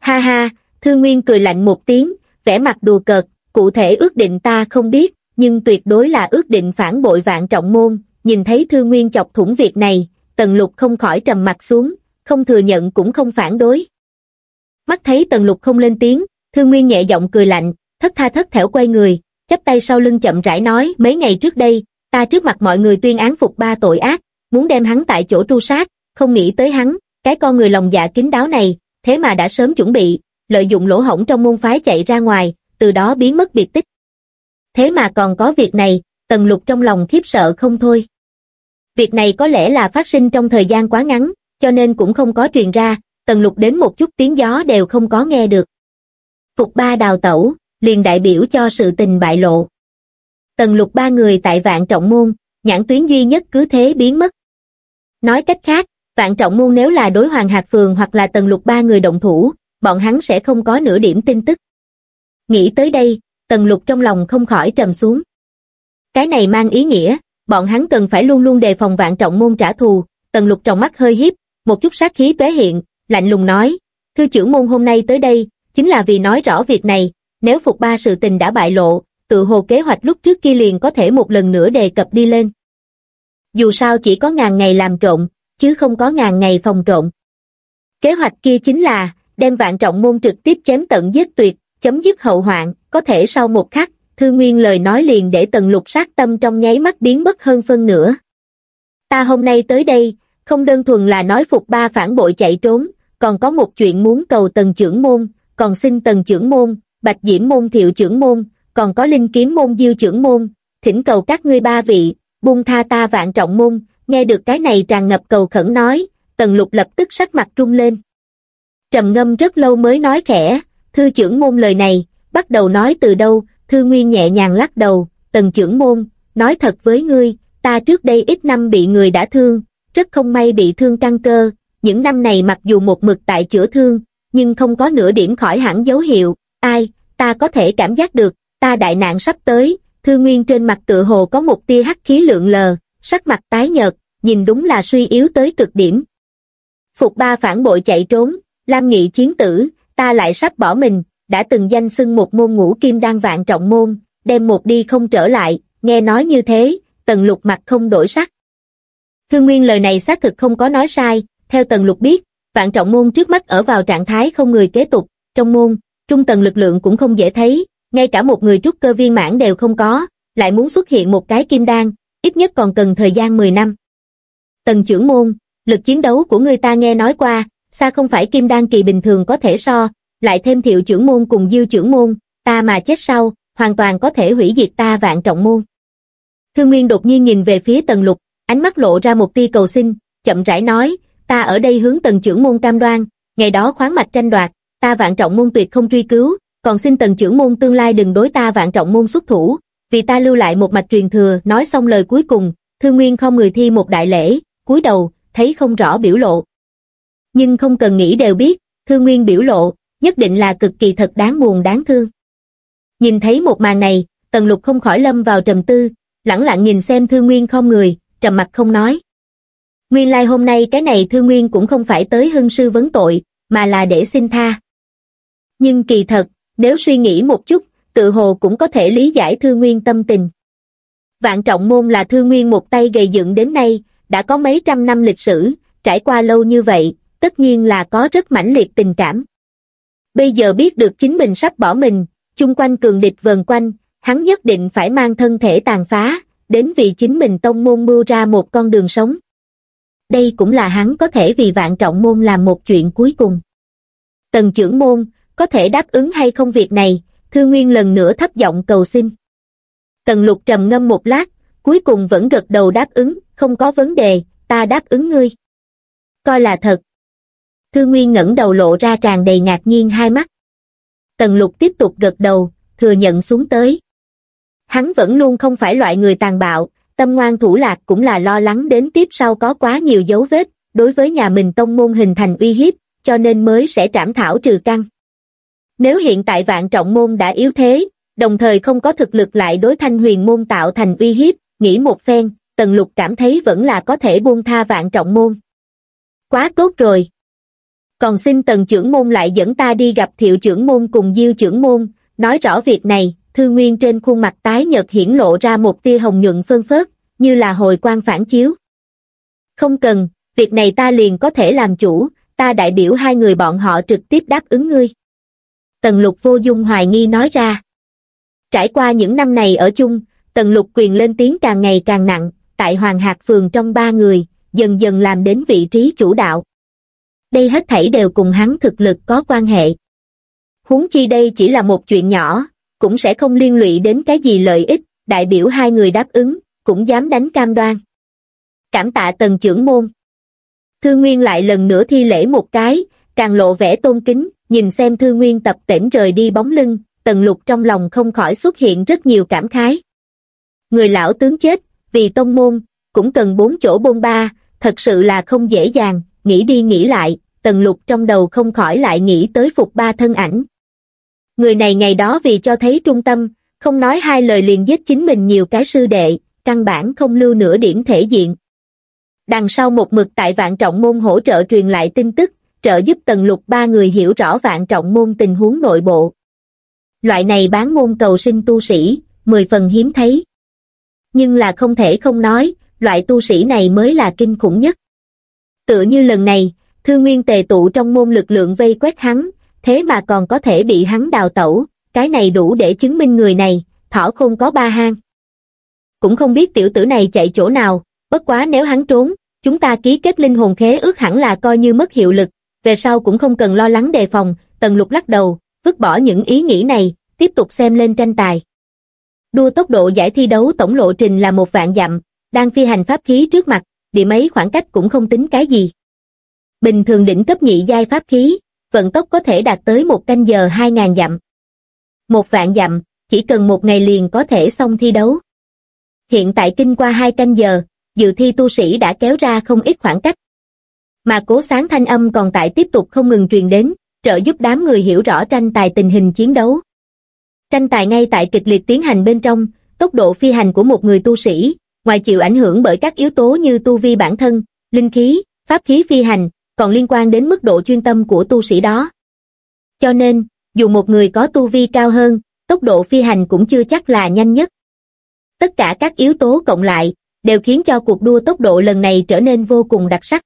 Ha ha, Thư Nguyên cười lạnh một tiếng, vẻ mặt đùa cợt, cụ thể ước định ta không biết, nhưng tuyệt đối là ước định phản bội vạn trọng môn, nhìn thấy Thư Nguyên chọc thủng việc này, Tần Lục không khỏi trầm mặt xuống, không thừa nhận cũng không phản đối. Mắt thấy Tần Lục không lên tiếng, Thư Nguyên nhẹ giọng cười lạnh, thất tha thất thẻo quay người, chắp tay sau lưng chậm rãi nói mấy ngày trước đây, ta trước mặt mọi người tuyên án phục ba tội ác, muốn đem hắn tại chỗ tru sát, không nghĩ tới hắn, cái con người lòng dạ kín đáo này, thế mà đã sớm chuẩn bị, lợi dụng lỗ hổng trong môn phái chạy ra ngoài, từ đó biến mất biệt tích. Thế mà còn có việc này, Tần Lục trong lòng khiếp sợ không thôi. Việc này có lẽ là phát sinh trong thời gian quá ngắn, cho nên cũng không có truyền ra, Tần Lục đến một chút tiếng gió đều không có nghe được. Phục ba đào tẩu, liền đại biểu cho sự tình bại lộ. Tần Lục ba người tại vạn trọng môn, nhãn tuyến duy nhất cứ thế biến mất. Nói cách khác, vạn trọng môn nếu là đối hoàng hạt phường hoặc là Tần Lục ba người động thủ, bọn hắn sẽ không có nửa điểm tin tức. Nghĩ tới đây, Tần Lục trong lòng không khỏi trầm xuống. Cái này mang ý nghĩa, bọn hắn cần phải luôn luôn đề phòng vạn trọng môn trả thù, Tần Lục trong mắt hơi hiếp, một chút sát khí tuế hiện, lạnh lùng nói, thư trưởng môn hôm nay tới đây, chính là vì nói rõ việc này, nếu phục ba sự tình đã bại lộ, tự hồ kế hoạch lúc trước kia liền có thể một lần nữa đề cập đi lên. Dù sao chỉ có ngàn ngày làm trộn, chứ không có ngàn ngày phòng trộn. Kế hoạch kia chính là, đem vạn trọng môn trực tiếp chém tận giết tuyệt, chấm dứt hậu hoạn, có thể sau một khắc, thư nguyên lời nói liền để tần lục sát tâm trong nháy mắt biến mất hơn phân nửa. Ta hôm nay tới đây, không đơn thuần là nói phục ba phản bội chạy trốn, còn có một chuyện muốn cầu tần trưởng môn, còn xin tần trưởng môn, bạch diễm môn thiệu trưởng môn, còn có linh kiếm môn diêu trưởng môn, thỉnh cầu các ngươi ba vị, buông tha ta vạn trọng môn, nghe được cái này tràn ngập cầu khẩn nói, tần lục lập tức sắc mặt trung lên. Trầm ngâm rất lâu mới nói khẽ, thư trưởng môn lời này, bắt đầu nói từ đâu, thư nguyên nhẹ nhàng lắc đầu, tần trưởng môn, nói thật với ngươi, ta trước đây ít năm bị người đã thương, rất không may bị thương căng cơ, những năm này mặc dù một mực tại chữa thương, nhưng không có nửa điểm khỏi hẳn dấu hiệu, ai, ta có thể cảm giác được, ta đại nạn sắp tới, thư nguyên trên mặt tựa hồ có một tia hắc khí lượng lờ, sắc mặt tái nhợt, nhìn đúng là suy yếu tới cực điểm. Phục ba phản bội chạy trốn, Lam Nghị chiến tử, ta lại sắp bỏ mình, đã từng danh xưng một môn ngũ kim đan vạn trọng môn, đem một đi không trở lại, nghe nói như thế, tần lục mặt không đổi sắc. Thương Nguyên lời này xác thực không có nói sai, theo tần lục biết, vạn trọng môn trước mắt ở vào trạng thái không người kế tục, trong môn, trung tầng lực lượng cũng không dễ thấy, ngay cả một người trúc cơ viên mãn đều không có, lại muốn xuất hiện một cái kim đan, ít nhất còn cần thời gian 10 năm. Tần trưởng môn, lực chiến đấu của người ta nghe nói qua, xa không phải kim đan kỳ bình thường có thể so, lại thêm thiệu trưởng môn cùng diêu trưởng môn, ta mà chết sau, hoàn toàn có thể hủy diệt ta vạn trọng môn. Thương Nguyên đột nhiên nhìn về phía tần lục, ánh mắt lộ ra một tia cầu xin, chậm rãi nói, ta ở đây hướng tần trưởng môn cam đoan, ngày đó khoáng mạch tranh đoạt, ta vạn trọng môn tuyệt không truy cứu, còn xin tần trưởng môn tương lai đừng đối ta vạn trọng môn xuất thủ, vì ta lưu lại một mạch truyền thừa, nói xong lời cuối cùng, thư Nguyên không người thi một đại lễ, cúi đầu, thấy không rõ biểu lộ. Nhưng không cần nghĩ đều biết, thư Nguyên biểu lộ, nhất định là cực kỳ thật đáng buồn đáng thương. Nhìn thấy một màn này, Tần Lục không khỏi lâm vào trầm tư, lẳng lặng nhìn xem thư Nguyên không người, trầm mặt không nói. Nguyên lai like hôm nay cái này thư Nguyên cũng không phải tới hưng sư vấn tội, mà là để xin tha. Nhưng kỳ thật, nếu suy nghĩ một chút, tự hồ cũng có thể lý giải thư Nguyên tâm tình. Vạn trọng môn là thư Nguyên một tay gầy dựng đến nay, đã có mấy trăm năm lịch sử, trải qua lâu như vậy, tất nhiên là có rất mãnh liệt tình cảm. Bây giờ biết được chính mình sắp bỏ mình, chung quanh cường địch vần quanh, hắn nhất định phải mang thân thể tàn phá, đến vì chính mình tông môn mưu ra một con đường sống. Đây cũng là hắn có thể vì vạn trọng môn làm một chuyện cuối cùng. Tần trưởng môn, có thể đáp ứng hay không việc này, Thư Nguyên lần nữa thấp giọng cầu xin. Tần lục trầm ngâm một lát, cuối cùng vẫn gật đầu đáp ứng, không có vấn đề, ta đáp ứng ngươi. Coi là thật. Thư Nguyên ngẩng đầu lộ ra tràn đầy ngạc nhiên hai mắt. Tần lục tiếp tục gật đầu, thừa nhận xuống tới. Hắn vẫn luôn không phải loại người tàn bạo, tâm ngoan thủ lạc cũng là lo lắng đến tiếp sau có quá nhiều dấu vết, đối với nhà mình tông môn hình thành uy hiếp, cho nên mới sẽ trảm thảo trừ căn. Nếu hiện tại vạn trọng môn đã yếu thế, đồng thời không có thực lực lại đối thanh huyền môn tạo thành uy hiếp, nghĩ một phen, tần lục cảm thấy vẫn là có thể buông tha vạn trọng môn. Quá tốt rồi. Còn xin tần trưởng môn lại dẫn ta đi gặp thiệu trưởng môn cùng diêu trưởng môn, nói rõ việc này, thư nguyên trên khuôn mặt tái nhợt hiển lộ ra một tia hồng nhuận phân phớt, như là hồi quan phản chiếu. Không cần, việc này ta liền có thể làm chủ, ta đại biểu hai người bọn họ trực tiếp đáp ứng ngươi. Tần lục vô dung hoài nghi nói ra. Trải qua những năm này ở chung, tần lục quyền lên tiếng càng ngày càng nặng, tại Hoàng Hạc Phường trong ba người, dần dần làm đến vị trí chủ đạo. Đây hết thảy đều cùng hắn thực lực có quan hệ. Huống chi đây chỉ là một chuyện nhỏ, cũng sẽ không liên lụy đến cái gì lợi ích, đại biểu hai người đáp ứng, cũng dám đánh cam đoan. Cảm tạ tần trưởng môn. Thư Nguyên lại lần nữa thi lễ một cái, càng lộ vẻ tôn kính, nhìn xem Thư Nguyên tập tỉnh rời đi bóng lưng, tần lục trong lòng không khỏi xuất hiện rất nhiều cảm khái. Người lão tướng chết, vì tông môn, cũng cần bốn chỗ bôn ba, thật sự là không dễ dàng, nghĩ đi nghĩ lại, tần lục trong đầu không khỏi lại nghĩ tới phục ba thân ảnh. Người này ngày đó vì cho thấy trung tâm, không nói hai lời liền giết chính mình nhiều cái sư đệ, căn bản không lưu nửa điểm thể diện. Đằng sau một mực tại vạn trọng môn hỗ trợ truyền lại tin tức, trợ giúp tần lục ba người hiểu rõ vạn trọng môn tình huống nội bộ. Loại này bán môn cầu sinh tu sĩ, mười phần hiếm thấy. Nhưng là không thể không nói, loại tu sĩ này mới là kinh khủng nhất. Tựa như lần này, thư nguyên tề tụ trong môn lực lượng vây quét hắn, thế mà còn có thể bị hắn đào tẩu, cái này đủ để chứng minh người này, thỏ không có ba hang. Cũng không biết tiểu tử này chạy chỗ nào, bất quá nếu hắn trốn, chúng ta ký kết linh hồn khế ước hẳn là coi như mất hiệu lực, về sau cũng không cần lo lắng đề phòng, tần lục lắc đầu, vứt bỏ những ý nghĩ này, tiếp tục xem lên tranh tài. Đua tốc độ giải thi đấu tổng lộ trình là một vạn dặm, đang phi hành pháp khí trước mặt, địa mấy khoảng cách cũng không tính cái gì. Bình thường đỉnh cấp nhị giai pháp khí, vận tốc có thể đạt tới một canh giờ 2.000 dặm. Một vạn dặm, chỉ cần một ngày liền có thể xong thi đấu. Hiện tại kinh qua hai canh giờ, dự thi tu sĩ đã kéo ra không ít khoảng cách. Mà cố sáng thanh âm còn tại tiếp tục không ngừng truyền đến, trợ giúp đám người hiểu rõ tranh tài tình hình chiến đấu. Tranh tài ngay tại kịch liệt tiến hành bên trong, tốc độ phi hành của một người tu sĩ, ngoài chịu ảnh hưởng bởi các yếu tố như tu vi bản thân, linh khí, pháp khí phi hành, còn liên quan đến mức độ chuyên tâm của tu sĩ đó. Cho nên, dù một người có tu vi cao hơn, tốc độ phi hành cũng chưa chắc là nhanh nhất. Tất cả các yếu tố cộng lại, đều khiến cho cuộc đua tốc độ lần này trở nên vô cùng đặc sắc.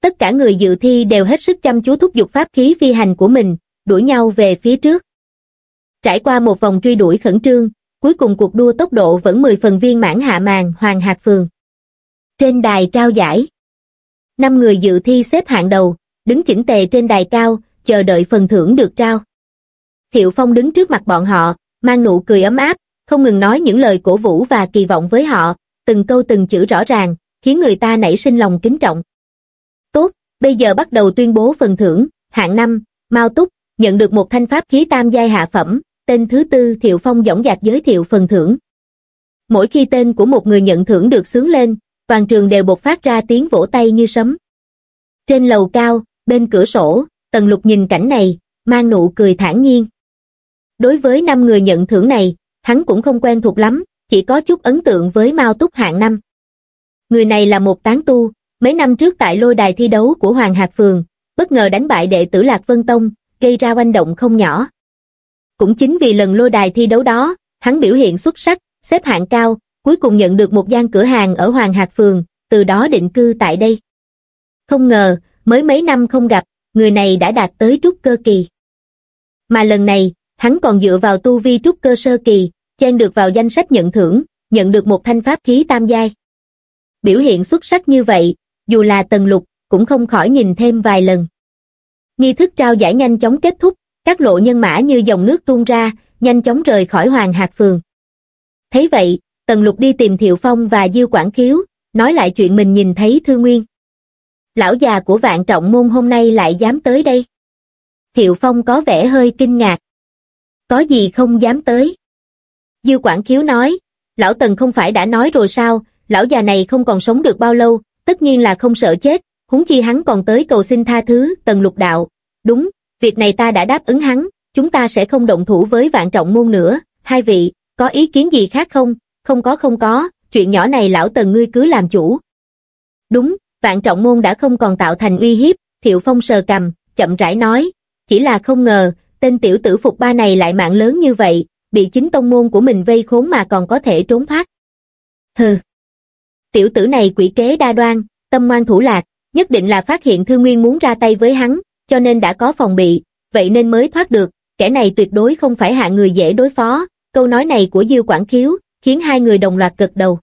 Tất cả người dự thi đều hết sức chăm chú thúc giục pháp khí phi hành của mình, đuổi nhau về phía trước. Trải qua một vòng truy đuổi khẩn trương, cuối cùng cuộc đua tốc độ vẫn 10 phần viên mãn hạ màn Hoàng Hạc Phường. Trên đài trao giải, năm người dự thi xếp hạng đầu, đứng chỉnh tề trên đài cao, chờ đợi phần thưởng được trao. Thiệu Phong đứng trước mặt bọn họ, mang nụ cười ấm áp, không ngừng nói những lời cổ vũ và kỳ vọng với họ, từng câu từng chữ rõ ràng, khiến người ta nảy sinh lòng kính trọng. Tốt, bây giờ bắt đầu tuyên bố phần thưởng, hạng năm, Mao Túc, nhận được một thanh pháp khí tam giai hạ phẩm, tên thứ tư Thiệu Phong dõng dạc giới thiệu phần thưởng. Mỗi khi tên của một người nhận thưởng được sướng lên, toàn trường đều bộc phát ra tiếng vỗ tay như sấm. Trên lầu cao, bên cửa sổ, Tần Lục nhìn cảnh này, mang nụ cười thản nhiên. Đối với năm người nhận thưởng này, hắn cũng không quen thuộc lắm, chỉ có chút ấn tượng với Mao Túc hạng năm. Người này là một tán tu, mấy năm trước tại lôi đài thi đấu của Hoàng Hạc Phường, bất ngờ đánh bại đệ tử Lạc Vân Tông, gây ra oanh động không nhỏ. Cũng chính vì lần lôi đài thi đấu đó, hắn biểu hiện xuất sắc, xếp hạng cao, cuối cùng nhận được một gian cửa hàng ở Hoàng Hạc Phường, từ đó định cư tại đây. Không ngờ, mới mấy năm không gặp, người này đã đạt tới trúc cơ kỳ. Mà lần này, hắn còn dựa vào tu vi trúc cơ sơ kỳ, chen được vào danh sách nhận thưởng, nhận được một thanh pháp khí tam giai. Biểu hiện xuất sắc như vậy, dù là tần lục, cũng không khỏi nhìn thêm vài lần. Nghi thức trao giải nhanh chóng kết thúc, các lộ nhân mã như dòng nước tuôn ra, nhanh chóng rời khỏi Hoàng Hạc Phường. Thấy vậy, Tần Lục đi tìm Thiệu Phong và Diêu Quảng Khiếu, nói lại chuyện mình nhìn thấy Thư Nguyên. Lão già của vạn trọng môn hôm nay lại dám tới đây. Thiệu Phong có vẻ hơi kinh ngạc. Có gì không dám tới? Diêu Quảng Khiếu nói, lão Tần không phải đã nói rồi sao, lão già này không còn sống được bao lâu, tất nhiên là không sợ chết, huống chi hắn còn tới cầu xin tha thứ, Tần Lục Đạo. Đúng, việc này ta đã đáp ứng hắn, chúng ta sẽ không động thủ với vạn trọng môn nữa, hai vị, có ý kiến gì khác không? Không có không có, chuyện nhỏ này lão Tần ngươi cứ làm chủ. Đúng, vạn trọng môn đã không còn tạo thành uy hiếp, Thiệu Phong sờ cầm, chậm rãi nói, chỉ là không ngờ, tên tiểu tử phục ba này lại mạng lớn như vậy, bị chính tông môn của mình vây khốn mà còn có thể trốn thoát. Hừ. Tiểu tử này quỷ kế đa đoan, tâm ngoan thủ lạc, nhất định là phát hiện Thư Nguyên muốn ra tay với hắn, cho nên đã có phòng bị, vậy nên mới thoát được, kẻ này tuyệt đối không phải hạ người dễ đối phó, câu nói này của Diêu Quảng Khiếu, khiến hai người đồng loạt gật đầu.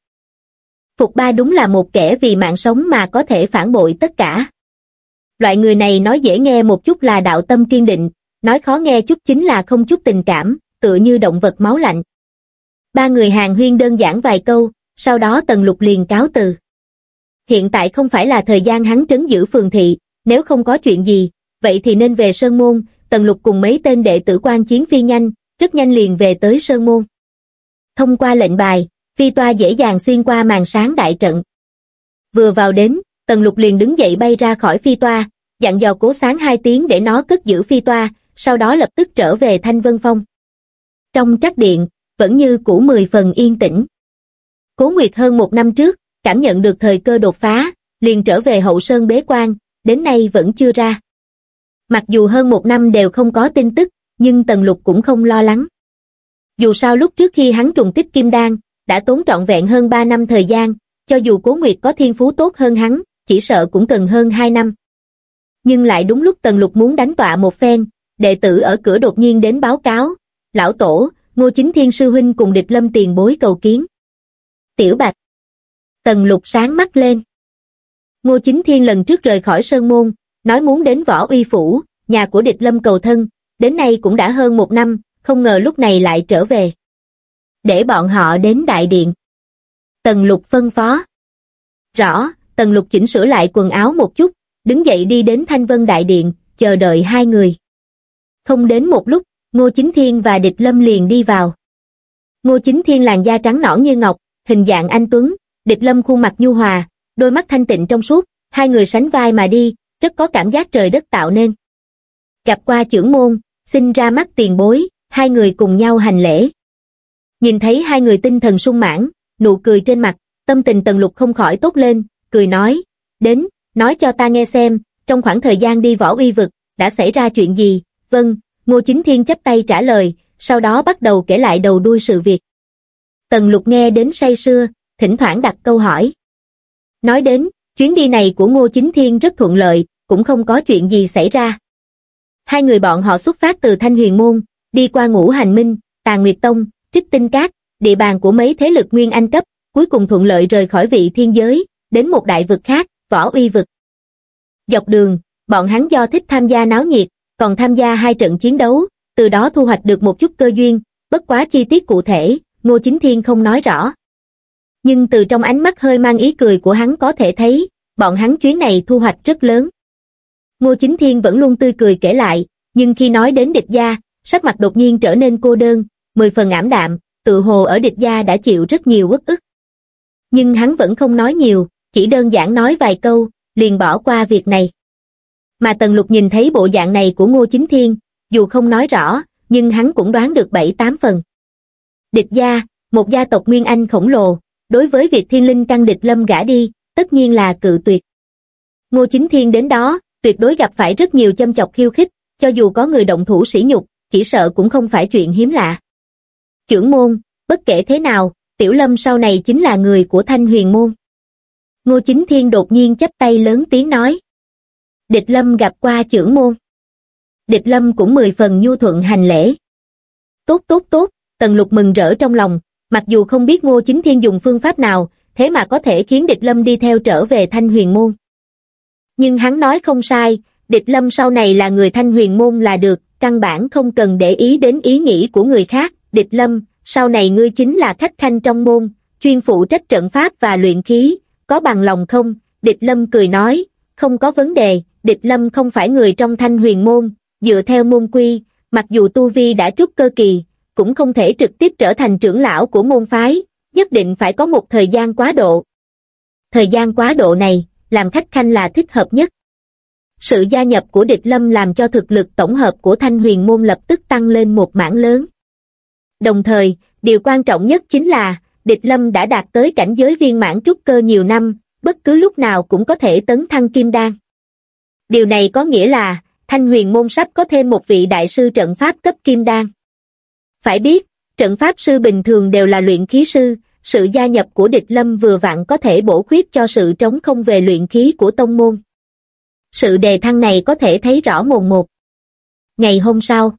Phục Ba đúng là một kẻ vì mạng sống mà có thể phản bội tất cả. Loại người này nói dễ nghe một chút là đạo tâm kiên định, nói khó nghe chút chính là không chút tình cảm, tựa như động vật máu lạnh. Ba người hàng huyên đơn giản vài câu, sau đó Tần Lục liền cáo từ. Hiện tại không phải là thời gian hắn trấn giữ phường thị, nếu không có chuyện gì, vậy thì nên về Sơn Môn, Tần Lục cùng mấy tên đệ tử quan chiến phi nhanh, rất nhanh liền về tới Sơn Môn. Thông qua lệnh bài, phi toa dễ dàng xuyên qua màn sáng đại trận. Vừa vào đến, Tần Lục liền đứng dậy bay ra khỏi phi toa, dặn dò cố sáng hai tiếng để nó cất giữ phi toa, sau đó lập tức trở về Thanh Vân Phong. Trong trắc điện, vẫn như cũ mười phần yên tĩnh. Cố Nguyệt hơn một năm trước, cảm nhận được thời cơ đột phá, liền trở về hậu sơn bế quan, đến nay vẫn chưa ra. Mặc dù hơn một năm đều không có tin tức, nhưng Tần Lục cũng không lo lắng. Dù sao lúc trước khi hắn trùng kích Kim Đan, đã tốn trọn vẹn hơn 3 năm thời gian, cho dù Cố Nguyệt có thiên phú tốt hơn hắn, chỉ sợ cũng cần hơn 2 năm. Nhưng lại đúng lúc Tần Lục muốn đánh tọa một phen, đệ tử ở cửa đột nhiên đến báo cáo, lão tổ, ngô chính thiên sư huynh cùng địch lâm tiền bối cầu kiến. Tiểu Bạch Tần Lục sáng mắt lên. Ngô Chính Thiên lần trước rời khỏi Sơn Môn, nói muốn đến Võ Uy Phủ, nhà của địch lâm cầu thân, đến nay cũng đã hơn một năm, không ngờ lúc này lại trở về. Để bọn họ đến đại điện. Tần Lục phân phó. Rõ, Tần Lục chỉnh sửa lại quần áo một chút, đứng dậy đi đến Thanh Vân Đại Điện, chờ đợi hai người. Không đến một lúc, Ngô Chính Thiên và Địch Lâm liền đi vào. Ngô Chính Thiên làn da trắng nõn như ngọc, hình dạng anh Tuấn, Địch Lâm khuôn mặt nhu hòa, đôi mắt thanh tịnh trong suốt, hai người sánh vai mà đi, rất có cảm giác trời đất tạo nên. Gặp qua trưởng môn, xin ra mắt tiền bối, hai người cùng nhau hành lễ. Nhìn thấy hai người tinh thần sung mãn, nụ cười trên mặt, tâm tình tần lục không khỏi tốt lên, cười nói, đến, nói cho ta nghe xem, trong khoảng thời gian đi võ uy vực, đã xảy ra chuyện gì, vâng, Ngô Chính Thiên chấp tay trả lời, sau đó bắt đầu kể lại đầu đuôi sự việc. Tần lục nghe đến say sưa, thỉnh thoảng đặt câu hỏi. Nói đến, chuyến đi này của Ngô Chính Thiên rất thuận lợi, cũng không có chuyện gì xảy ra. Hai người bọn họ xuất phát từ Thanh Huyền Môn, đi qua Ngũ Hành Minh, tàng Nguyệt Tông, Trích Tinh Cát, địa bàn của mấy thế lực Nguyên Anh cấp, cuối cùng thuận lợi rời khỏi vị thiên giới, đến một đại vực khác, võ uy vực. Dọc đường, bọn hắn do thích tham gia náo nhiệt, còn tham gia hai trận chiến đấu, từ đó thu hoạch được một chút cơ duyên, bất quá chi tiết cụ thể, Ngô Chính Thiên không nói rõ. Nhưng từ trong ánh mắt hơi mang ý cười của hắn có thể thấy, bọn hắn chuyến này thu hoạch rất lớn. Ngô Chính Thiên vẫn luôn tươi cười kể lại, nhưng khi nói đến địch gia, sắc mặt đột nhiên trở nên cô đơn, mười phần ảm đạm, tự hồ ở địch gia đã chịu rất nhiều uất ức. Nhưng hắn vẫn không nói nhiều, chỉ đơn giản nói vài câu, liền bỏ qua việc này. Mà Tần Lục nhìn thấy bộ dạng này của Ngô Chính Thiên, dù không nói rõ, nhưng hắn cũng đoán được bảy tám phần. Địch gia, một gia tộc Nguyên Anh khổng lồ, đối với việc thiên linh căn địch lâm gã đi, tất nhiên là cự tuyệt. Ngô Chính Thiên đến đó, tuyệt đối gặp phải rất nhiều châm chọc khiêu khích, cho dù có người động thủ sỉ nhục, chỉ sợ cũng không phải chuyện hiếm lạ. Chưởng môn, bất kể thế nào, Tiểu Lâm sau này chính là người của Thanh Huyền môn. Ngô Chính Thiên đột nhiên chấp tay lớn tiếng nói. Địch Lâm gặp qua trưởng môn. Địch Lâm cũng mười phần nhu thuận hành lễ. Tốt tốt tốt, Tần Lục mừng rỡ trong lòng, mặc dù không biết Ngô Chính Thiên dùng phương pháp nào, thế mà có thể khiến địch Lâm đi theo trở về Thanh Huyền môn. Nhưng hắn nói không sai, địch lâm sau này là người thanh huyền môn là được, căn bản không cần để ý đến ý nghĩ của người khác, địch lâm, sau này ngươi chính là khách khanh trong môn, chuyên phụ trách trận pháp và luyện khí, có bằng lòng không? Địch lâm cười nói, không có vấn đề, địch lâm không phải người trong thanh huyền môn, dựa theo môn quy, mặc dù tu vi đã trúc cơ kỳ, cũng không thể trực tiếp trở thành trưởng lão của môn phái, nhất định phải có một thời gian quá độ. Thời gian quá độ này, làm khách khanh là thích hợp nhất. Sự gia nhập của địch lâm làm cho thực lực tổng hợp của thanh huyền môn lập tức tăng lên một mảng lớn. Đồng thời, điều quan trọng nhất chính là, địch lâm đã đạt tới cảnh giới viên mãn trúc cơ nhiều năm, bất cứ lúc nào cũng có thể tấn thăng kim đan. Điều này có nghĩa là, thanh huyền môn sắp có thêm một vị đại sư trận pháp cấp kim đan. Phải biết, trận pháp sư bình thường đều là luyện khí sư, sự gia nhập của địch lâm vừa vặn có thể bổ khuyết cho sự trống không về luyện khí của tông môn. Sự đề thăng này có thể thấy rõ mồn một. Ngày hôm sau,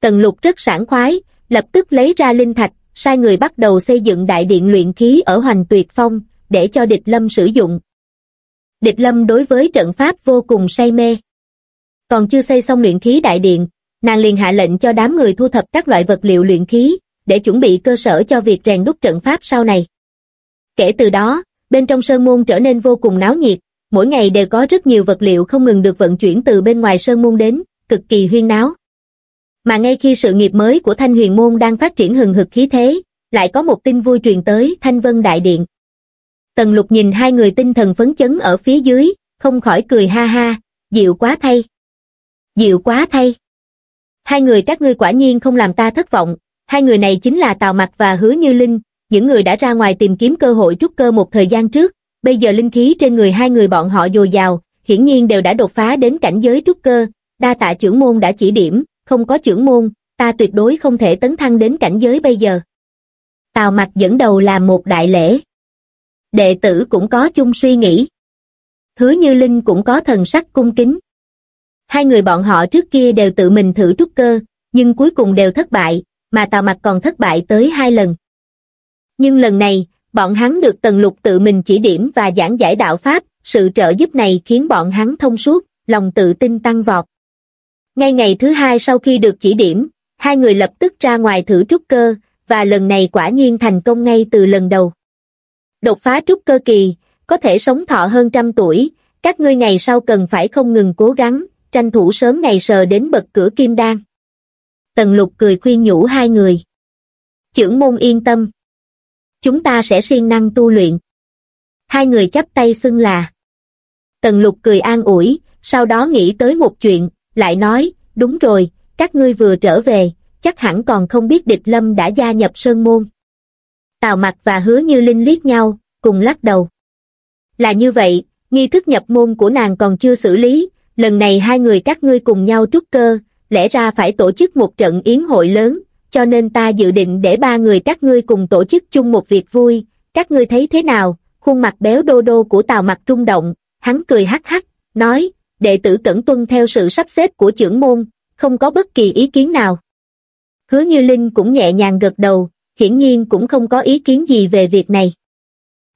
Tần Lục rất sảng khoái, lập tức lấy ra linh thạch, sai người bắt đầu xây dựng đại điện luyện khí ở Hoành Tuyệt Phong, để cho địch lâm sử dụng. Địch lâm đối với trận pháp vô cùng say mê. Còn chưa xây xong luyện khí đại điện, nàng liền hạ lệnh cho đám người thu thập các loại vật liệu luyện khí, để chuẩn bị cơ sở cho việc rèn đúc trận pháp sau này. Kể từ đó, bên trong sơn môn trở nên vô cùng náo nhiệt, mỗi ngày đều có rất nhiều vật liệu không ngừng được vận chuyển từ bên ngoài sơn môn đến, cực kỳ huyên náo. Mà ngay khi sự nghiệp mới của Thanh Huyền Môn đang phát triển hừng hực khí thế, lại có một tin vui truyền tới Thanh Vân Đại Điện. Tần lục nhìn hai người tinh thần phấn chấn ở phía dưới, không khỏi cười ha ha, dịu quá thay. Dịu quá thay. Hai người các ngươi quả nhiên không làm ta thất vọng, hai người này chính là Tào Mặc và Hứa Như Linh, những người đã ra ngoài tìm kiếm cơ hội trúc cơ một thời gian trước, bây giờ linh khí trên người hai người bọn họ dồi dào, hiển nhiên đều đã đột phá đến cảnh giới trúc cơ, đa tạ trưởng môn đã chỉ điểm, không có trưởng môn, ta tuyệt đối không thể tấn thăng đến cảnh giới bây giờ. Tào mặt dẫn đầu làm một đại lễ. Đệ tử cũng có chung suy nghĩ. Hứa Như Linh cũng có thần sắc cung kính. Hai người bọn họ trước kia đều tự mình thử trúc cơ, nhưng cuối cùng đều thất bại, mà Tào Mặc còn thất bại tới hai lần. Nhưng lần này, bọn hắn được Tần Lục tự mình chỉ điểm và giảng giải đạo Pháp, sự trợ giúp này khiến bọn hắn thông suốt, lòng tự tin tăng vọt. Ngay ngày thứ hai sau khi được chỉ điểm, hai người lập tức ra ngoài thử trúc cơ, và lần này quả nhiên thành công ngay từ lần đầu. Đột phá trúc cơ kỳ, có thể sống thọ hơn trăm tuổi, các ngươi ngày sau cần phải không ngừng cố gắng, tranh thủ sớm ngày sờ đến bậc cửa kim đan. Tần lục cười khuyên nhủ hai người. Chưởng môn yên tâm. Chúng ta sẽ siêng năng tu luyện. Hai người chắp tay xưng là. Tần lục cười an ủi, sau đó nghĩ tới một chuyện, lại nói, đúng rồi, các ngươi vừa trở về, chắc hẳn còn không biết địch lâm đã gia nhập sơn môn. Tào mặt và hứa như linh liếc nhau, cùng lắc đầu. Là như vậy, nghi thức nhập môn của nàng còn chưa xử lý, lần này hai người các ngươi cùng nhau trúc cơ, lẽ ra phải tổ chức một trận yến hội lớn, cho nên ta dự định để ba người các ngươi cùng tổ chức chung một việc vui, các ngươi thấy thế nào? Khuôn mặt béo đô đô của Tào mặt trung động, hắn cười hắc hắc, nói, đệ tử cẩn tuân theo sự sắp xếp của trưởng môn, không có bất kỳ ý kiến nào. Hứa Như Linh cũng nhẹ nhàng gật đầu, hiển nhiên cũng không có ý kiến gì về việc này.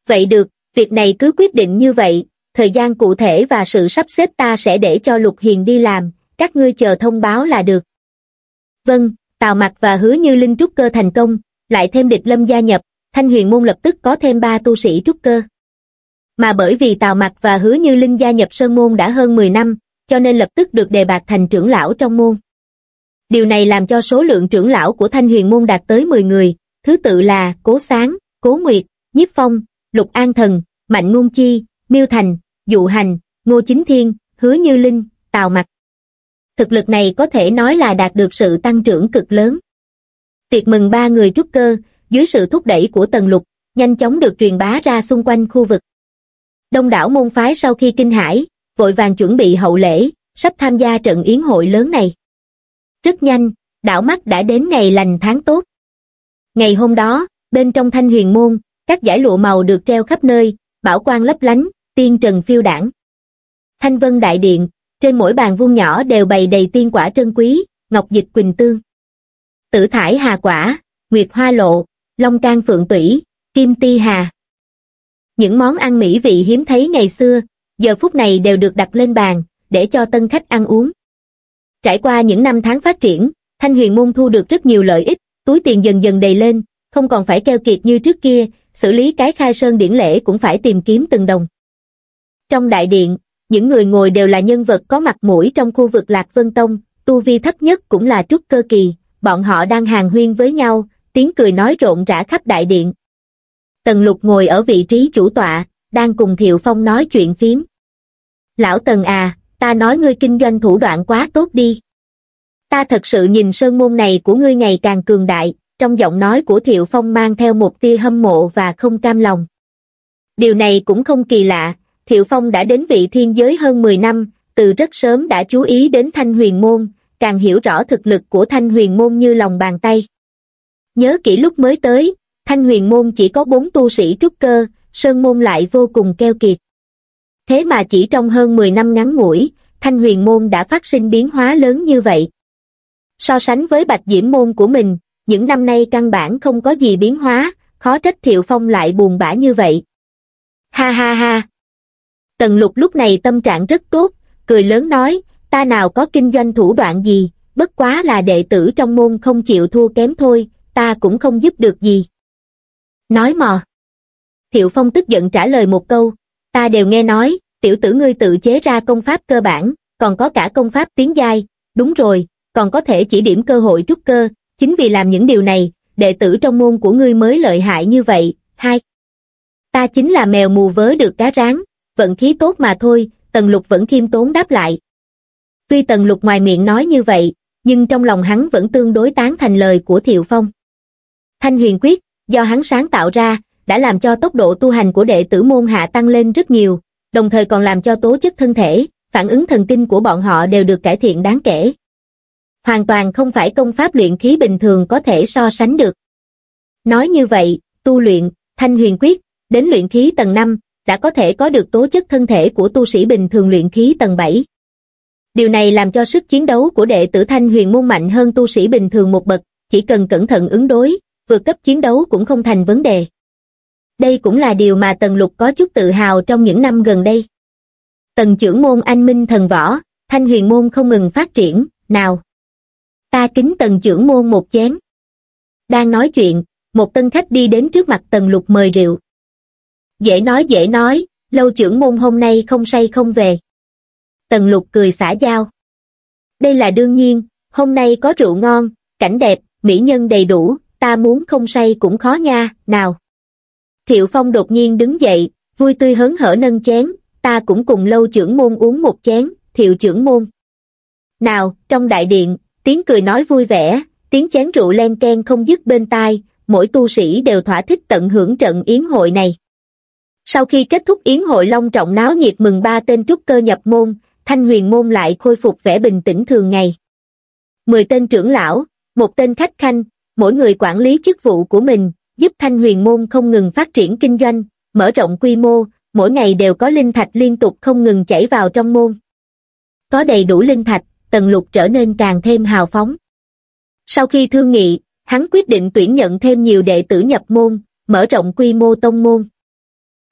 Vậy được, việc này cứ quyết định như vậy, thời gian cụ thể và sự sắp xếp ta sẽ để cho Lục Hiền đi làm, các ngươi chờ thông báo là được. Vâng, Tào Mặc và Hứa Như Linh trúc cơ thành công, lại thêm địch lâm gia nhập, Thanh Huyền Môn lập tức có thêm ba tu sĩ trúc cơ. Mà bởi vì Tào Mặc và Hứa Như Linh gia nhập Sơn Môn đã hơn 10 năm, cho nên lập tức được đề bạt thành trưởng lão trong môn. Điều này làm cho số lượng trưởng lão của Thanh Huyền Môn đạt tới 10 người, thứ tự là Cố Sáng, Cố Nguyệt, Nhiếp Phong, Lục An Thần, Mạnh Ngôn Chi, Miêu Thành, Dụ Hành, Ngô Chính Thiên, Hứa Như Linh, Tào Mặc. Thực lực này có thể nói là đạt được sự tăng trưởng cực lớn. Tiệc mừng ba người trúc cơ, dưới sự thúc đẩy của Tần Lục, nhanh chóng được truyền bá ra xung quanh khu vực. Đông đảo môn phái sau khi kinh hải, vội vàng chuẩn bị hậu lễ, sắp tham gia trận yến hội lớn này. Rất nhanh, đảo mắt đã đến ngày lành tháng tốt. Ngày hôm đó, bên trong thanh huyền môn, các giải lụa màu được treo khắp nơi, bảo quang lấp lánh, tiên trần phiêu đảng. Thanh vân đại điện, trên mỗi bàn vuông nhỏ đều bày đầy tiên quả trân quý, ngọc dịch quỳnh tương. Tử thải hà quả, nguyệt hoa lộ, long can phượng tủy, kim ti hà. Những món ăn mỹ vị hiếm thấy ngày xưa, giờ phút này đều được đặt lên bàn, để cho tân khách ăn uống. Trải qua những năm tháng phát triển, Thanh Huyền Môn thu được rất nhiều lợi ích, túi tiền dần dần đầy lên, không còn phải keo kiệt như trước kia, xử lý cái khai sơn điển lễ cũng phải tìm kiếm từng đồng. Trong đại điện, những người ngồi đều là nhân vật có mặt mũi trong khu vực Lạc Vân Tông, tu vi thấp nhất cũng là trúc cơ kỳ, bọn họ đang hàng huyên với nhau, tiếng cười nói rộn rã khắp đại điện. Tần lục ngồi ở vị trí chủ tọa, đang cùng Thiệu Phong nói chuyện phím. Lão Tần à, ta nói ngươi kinh doanh thủ đoạn quá tốt đi. Ta thật sự nhìn sơn môn này của ngươi ngày càng cường đại, trong giọng nói của Thiệu Phong mang theo một tia hâm mộ và không cam lòng. Điều này cũng không kỳ lạ, Thiệu Phong đã đến vị thiên giới hơn 10 năm, từ rất sớm đã chú ý đến Thanh Huyền Môn, càng hiểu rõ thực lực của Thanh Huyền Môn như lòng bàn tay. Nhớ kỹ lúc mới tới, Thanh Huyền Môn chỉ có bốn tu sĩ trúc cơ, Sơn Môn lại vô cùng keo kiệt. Thế mà chỉ trong hơn 10 năm ngắn ngủi, Thanh Huyền Môn đã phát sinh biến hóa lớn như vậy. So sánh với Bạch Diễm Môn của mình, những năm nay căn bản không có gì biến hóa, khó trách Thiệu Phong lại buồn bã như vậy. Ha ha ha! Tần lục lúc này tâm trạng rất tốt, cười lớn nói, ta nào có kinh doanh thủ đoạn gì, bất quá là đệ tử trong môn không chịu thua kém thôi, ta cũng không giúp được gì. Nói mò. Thiệu Phong tức giận trả lời một câu, ta đều nghe nói, tiểu tử ngươi tự chế ra công pháp cơ bản, còn có cả công pháp tiến giai, đúng rồi, còn có thể chỉ điểm cơ hội trúc cơ, chính vì làm những điều này, đệ tử trong môn của ngươi mới lợi hại như vậy, hai. Ta chính là mèo mù vớ được cá rán, vận khí tốt mà thôi, Tần Lục vẫn khiêm tốn đáp lại. Tuy Tần Lục ngoài miệng nói như vậy, nhưng trong lòng hắn vẫn tương đối tán thành lời của Thiệu Phong. Thanh huyền quyết, do hắn sáng tạo ra, đã làm cho tốc độ tu hành của đệ tử môn hạ tăng lên rất nhiều, đồng thời còn làm cho tố chất thân thể, phản ứng thần kinh của bọn họ đều được cải thiện đáng kể. Hoàn toàn không phải công pháp luyện khí bình thường có thể so sánh được. Nói như vậy, tu luyện, thanh huyền quyết, đến luyện khí tầng 5, đã có thể có được tố chất thân thể của tu sĩ bình thường luyện khí tầng 7. Điều này làm cho sức chiến đấu của đệ tử Thanh huyền môn mạnh hơn tu sĩ bình thường một bậc, chỉ cần cẩn thận ứng đối, vượt cấp chiến đấu cũng không thành vấn đề. Đây cũng là điều mà Tần Lục có chút tự hào trong những năm gần đây. Tần trưởng môn anh minh thần võ, Thanh huyền môn không ngừng phát triển, nào. Ta kính tần trưởng môn một chén. Đang nói chuyện, một tân khách đi đến trước mặt Tần Lục mời rượu. Dễ nói dễ nói, lâu trưởng môn hôm nay không say không về. Tần lục cười xả giao. Đây là đương nhiên, hôm nay có rượu ngon, cảnh đẹp, mỹ nhân đầy đủ, ta muốn không say cũng khó nha, nào. Thiệu Phong đột nhiên đứng dậy, vui tươi hớn hở nâng chén, ta cũng cùng lâu trưởng môn uống một chén, thiệu trưởng môn. Nào, trong đại điện, tiếng cười nói vui vẻ, tiếng chén rượu len ken không dứt bên tai, mỗi tu sĩ đều thỏa thích tận hưởng trận yến hội này. Sau khi kết thúc yến hội long trọng náo nhiệt mừng ba tên trúc cơ nhập môn, thanh huyền môn lại khôi phục vẻ bình tĩnh thường ngày. Mười tên trưởng lão, một tên khách khanh, mỗi người quản lý chức vụ của mình, giúp thanh huyền môn không ngừng phát triển kinh doanh, mở rộng quy mô, mỗi ngày đều có linh thạch liên tục không ngừng chảy vào trong môn. Có đầy đủ linh thạch, tần lục trở nên càng thêm hào phóng. Sau khi thương nghị, hắn quyết định tuyển nhận thêm nhiều đệ tử nhập môn, mở rộng quy mô tông môn.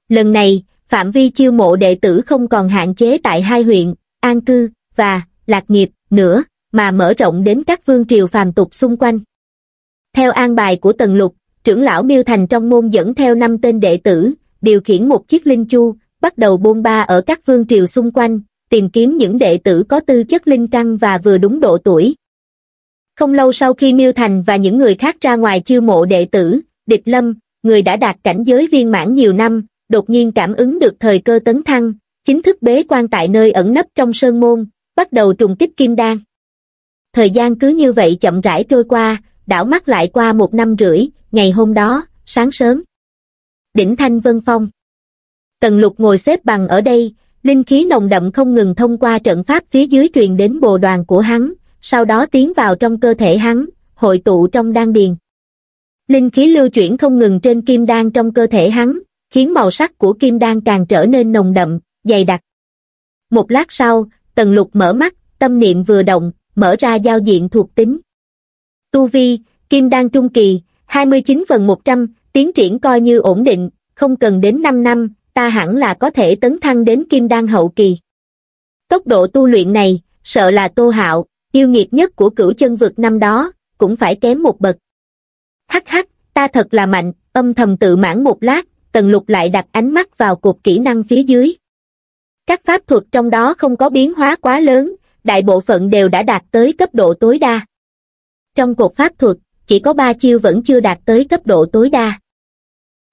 Lần này, phạm vi chiêu mộ đệ tử không còn hạn chế tại hai huyện, An Cư và Lạc Nghiệp nữa, mà mở rộng đến các vương triều phàm tục xung quanh. Theo an bài của Tần Lục, trưởng lão Miêu Thành trong môn dẫn theo năm tên đệ tử, điều khiển một chiếc linh chu, bắt đầu bôn ba ở các vương triều xung quanh, tìm kiếm những đệ tử có tư chất linh căn và vừa đúng độ tuổi. Không lâu sau khi Miêu Thành và những người khác ra ngoài chiêu mộ đệ tử, Địch Lâm, người đã đạt cảnh giới viên mãn nhiều năm, đột nhiên cảm ứng được thời cơ tấn thăng, chính thức bế quan tại nơi ẩn nấp trong sơn môn, bắt đầu trùng kích kim đan. Thời gian cứ như vậy chậm rãi trôi qua, đảo mắt lại qua một năm rưỡi, ngày hôm đó, sáng sớm. Đỉnh Thanh Vân Phong Tần lục ngồi xếp bằng ở đây, linh khí nồng đậm không ngừng thông qua trận pháp phía dưới truyền đến bồ đoàn của hắn, sau đó tiến vào trong cơ thể hắn, hội tụ trong đan điền. Linh khí lưu chuyển không ngừng trên kim đan trong cơ thể hắn, khiến màu sắc của kim đan càng trở nên nồng đậm, dày đặc. Một lát sau, tần lục mở mắt, tâm niệm vừa động, mở ra giao diện thuộc tính. Tu Vi, kim đan trung kỳ, 29 phần 100, tiến triển coi như ổn định, không cần đến 5 năm, ta hẳn là có thể tấn thăng đến kim đan hậu kỳ. Tốc độ tu luyện này, sợ là Tô Hạo, yêu nghiệt nhất của cửu chân vực năm đó, cũng phải kém một bậc. Hắc hắc, ta thật là mạnh, âm thầm tự mãn một lát, tần lục lại đặt ánh mắt vào cột kỹ năng phía dưới. Các pháp thuật trong đó không có biến hóa quá lớn, đại bộ phận đều đã đạt tới cấp độ tối đa. Trong cột pháp thuật, chỉ có ba chiêu vẫn chưa đạt tới cấp độ tối đa.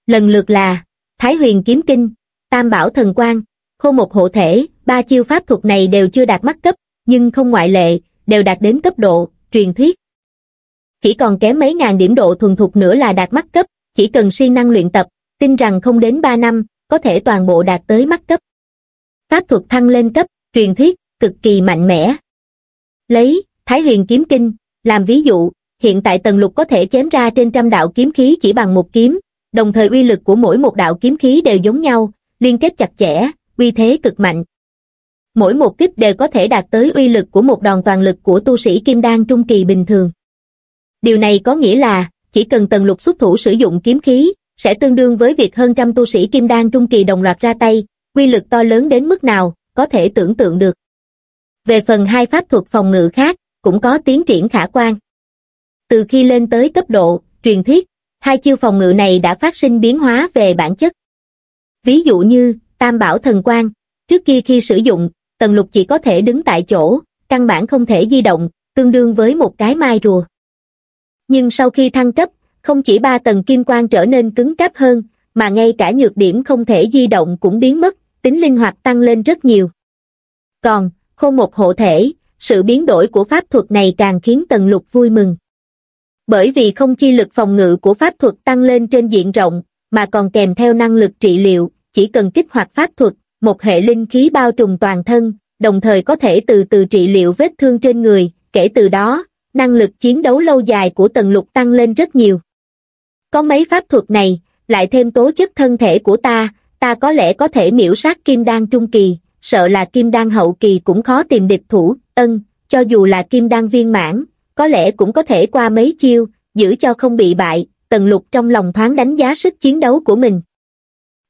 Lần lượt là Thái huyền kiếm kinh, Tam bảo thần quang, khô một hộ thể, ba chiêu pháp thuật này đều chưa đạt mắt cấp, nhưng không ngoại lệ, đều đạt đến cấp độ, truyền thuyết. Chỉ còn kém mấy ngàn điểm độ thuần thục nữa là đạt mắt cấp, chỉ cần siêng năng luyện tập, tin rằng không đến 3 năm, có thể toàn bộ đạt tới mắt cấp. Pháp thuật thăng lên cấp, truyền thuyết, cực kỳ mạnh mẽ. Lấy, Thái huyền kiếm kinh, làm ví dụ, hiện tại tần lục có thể chém ra trên trăm đạo kiếm khí chỉ bằng một kiếm, đồng thời uy lực của mỗi một đạo kiếm khí đều giống nhau, liên kết chặt chẽ, uy thế cực mạnh. Mỗi một kích đều có thể đạt tới uy lực của một đòn toàn lực của tu sĩ kim đan trung kỳ bình thường. Điều này có nghĩa là, chỉ cần tần lục xuất thủ sử dụng kiếm khí, sẽ tương đương với việc hơn trăm tu sĩ kim đan trung kỳ đồng loạt ra tay, quy lực to lớn đến mức nào, có thể tưởng tượng được. Về phần hai pháp thuật phòng ngự khác, cũng có tiến triển khả quan. Từ khi lên tới cấp độ, truyền thuyết, hai chiêu phòng ngự này đã phát sinh biến hóa về bản chất. Ví dụ như, Tam Bảo Thần Quang, trước kia khi sử dụng, Tần Lục chỉ có thể đứng tại chỗ, căn bản không thể di động, tương đương với một cái mai rùa. Nhưng sau khi thăng cấp, không chỉ ba tầng kim quang trở nên cứng cáp hơn, mà ngay cả nhược điểm không thể di động cũng biến mất, tính linh hoạt tăng lên rất nhiều. Còn, khôn một hộ thể, sự biến đổi của pháp thuật này càng khiến Tần Lục vui mừng. Bởi vì không chi lực phòng ngự của pháp thuật tăng lên trên diện rộng, mà còn kèm theo năng lực trị liệu, chỉ cần kích hoạt pháp thuật, một hệ linh khí bao trùm toàn thân, đồng thời có thể từ từ trị liệu vết thương trên người, kể từ đó, năng lực chiến đấu lâu dài của tần lục tăng lên rất nhiều. Có mấy pháp thuật này, lại thêm tố chất thân thể của ta, ta có lẽ có thể miễu sát kim đan trung kỳ, sợ là kim đan hậu kỳ cũng khó tìm địch thủ, ân, cho dù là kim đan viên mãn, có lẽ cũng có thể qua mấy chiêu, giữ cho không bị bại, tần lục trong lòng thoáng đánh giá sức chiến đấu của mình.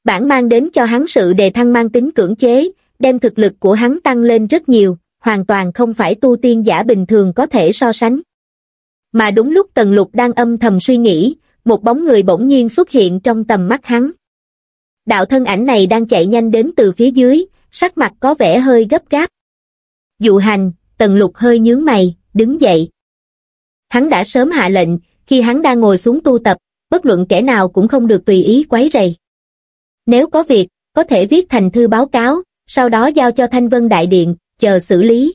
Bản mang đến cho hắn sự đề thăng mang tính cưỡng chế, đem thực lực của hắn tăng lên rất nhiều, hoàn toàn không phải tu tiên giả bình thường có thể so sánh. Mà đúng lúc tần lục đang âm thầm suy nghĩ, một bóng người bỗng nhiên xuất hiện trong tầm mắt hắn. Đạo thân ảnh này đang chạy nhanh đến từ phía dưới, sắc mặt có vẻ hơi gấp gáp. Dụ hành, tần lục hơi nhướng mày, đứng dậy. Hắn đã sớm hạ lệnh, khi hắn đang ngồi xuống tu tập, bất luận kẻ nào cũng không được tùy ý quấy rầy. Nếu có việc, có thể viết thành thư báo cáo, sau đó giao cho Thanh Vân Đại Điện, chờ xử lý.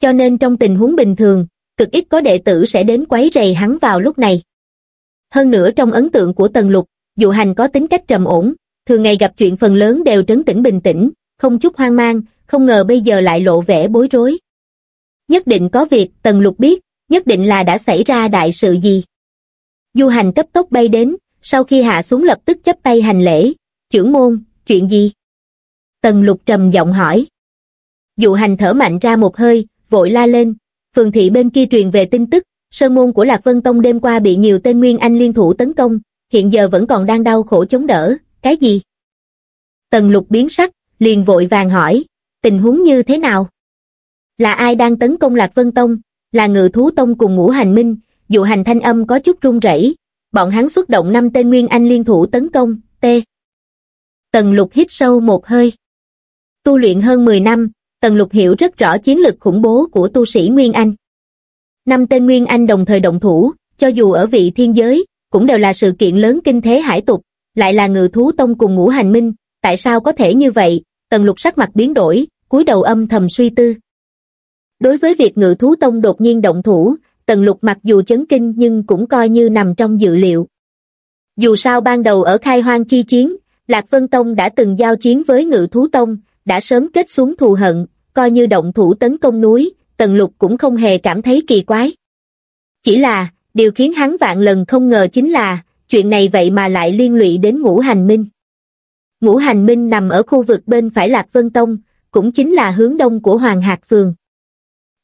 Cho nên trong tình huống bình thường, cực ít có đệ tử sẽ đến quấy rầy hắn vào lúc này. Hơn nữa trong ấn tượng của Tần Lục, dụ hành có tính cách trầm ổn, thường ngày gặp chuyện phần lớn đều trấn tĩnh bình tĩnh, không chút hoang mang, không ngờ bây giờ lại lộ vẻ bối rối. Nhất định có việc, Tần Lục biết, nhất định là đã xảy ra đại sự gì. Du hành cấp tốc bay đến, sau khi hạ xuống lập tức chấp tay hành lễ, trưởng môn, chuyện gì? Tần lục trầm giọng hỏi. Dụ hành thở mạnh ra một hơi, vội la lên, phường thị bên kia truyền về tin tức, sơn môn của Lạc Vân Tông đêm qua bị nhiều tên Nguyên Anh liên thủ tấn công, hiện giờ vẫn còn đang đau khổ chống đỡ, cái gì? Tần lục biến sắc, liền vội vàng hỏi, tình huống như thế nào? Là ai đang tấn công Lạc Vân Tông? Là ngự thú tông cùng ngũ hành minh, dụ hành thanh âm có chút run rẩy. Bọn hắn xuất động năm tên Nguyên Anh liên thủ tấn công, T. Tần lục hít sâu một hơi. Tu luyện hơn 10 năm, Tần lục hiểu rất rõ chiến lực khủng bố của tu sĩ Nguyên Anh. Năm tên Nguyên Anh đồng thời động thủ, cho dù ở vị thiên giới, cũng đều là sự kiện lớn kinh thế hải tục, lại là ngự thú tông cùng ngũ hành minh, tại sao có thể như vậy, tần lục sắc mặt biến đổi, cúi đầu âm thầm suy tư. Đối với việc ngự thú tông đột nhiên động thủ, tần lục mặc dù chấn kinh nhưng cũng coi như nằm trong dự liệu. Dù sao ban đầu ở khai hoang chi chiến, Lạc Vân Tông đã từng giao chiến với ngự thú tông, đã sớm kết xuống thù hận, coi như động thủ tấn công núi, tần lục cũng không hề cảm thấy kỳ quái. Chỉ là, điều khiến hắn vạn lần không ngờ chính là, chuyện này vậy mà lại liên lụy đến ngũ hành minh. Ngũ hành minh nằm ở khu vực bên phải Lạc Vân Tông, cũng chính là hướng đông của Hoàng Hạc Phường.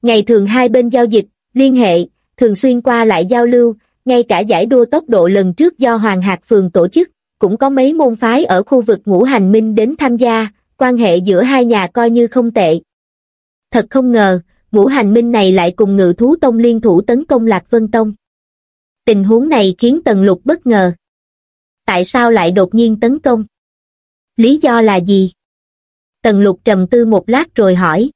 Ngày thường hai bên giao dịch, liên hệ, thường xuyên qua lại giao lưu, ngay cả giải đua tốc độ lần trước do Hoàng Hạc Phường tổ chức, cũng có mấy môn phái ở khu vực ngũ hành minh đến tham gia, quan hệ giữa hai nhà coi như không tệ. Thật không ngờ, ngũ hành minh này lại cùng ngự thú tông liên thủ tấn công Lạc Vân Tông. Tình huống này khiến Tần Lục bất ngờ. Tại sao lại đột nhiên tấn công? Lý do là gì? Tần Lục trầm tư một lát rồi hỏi.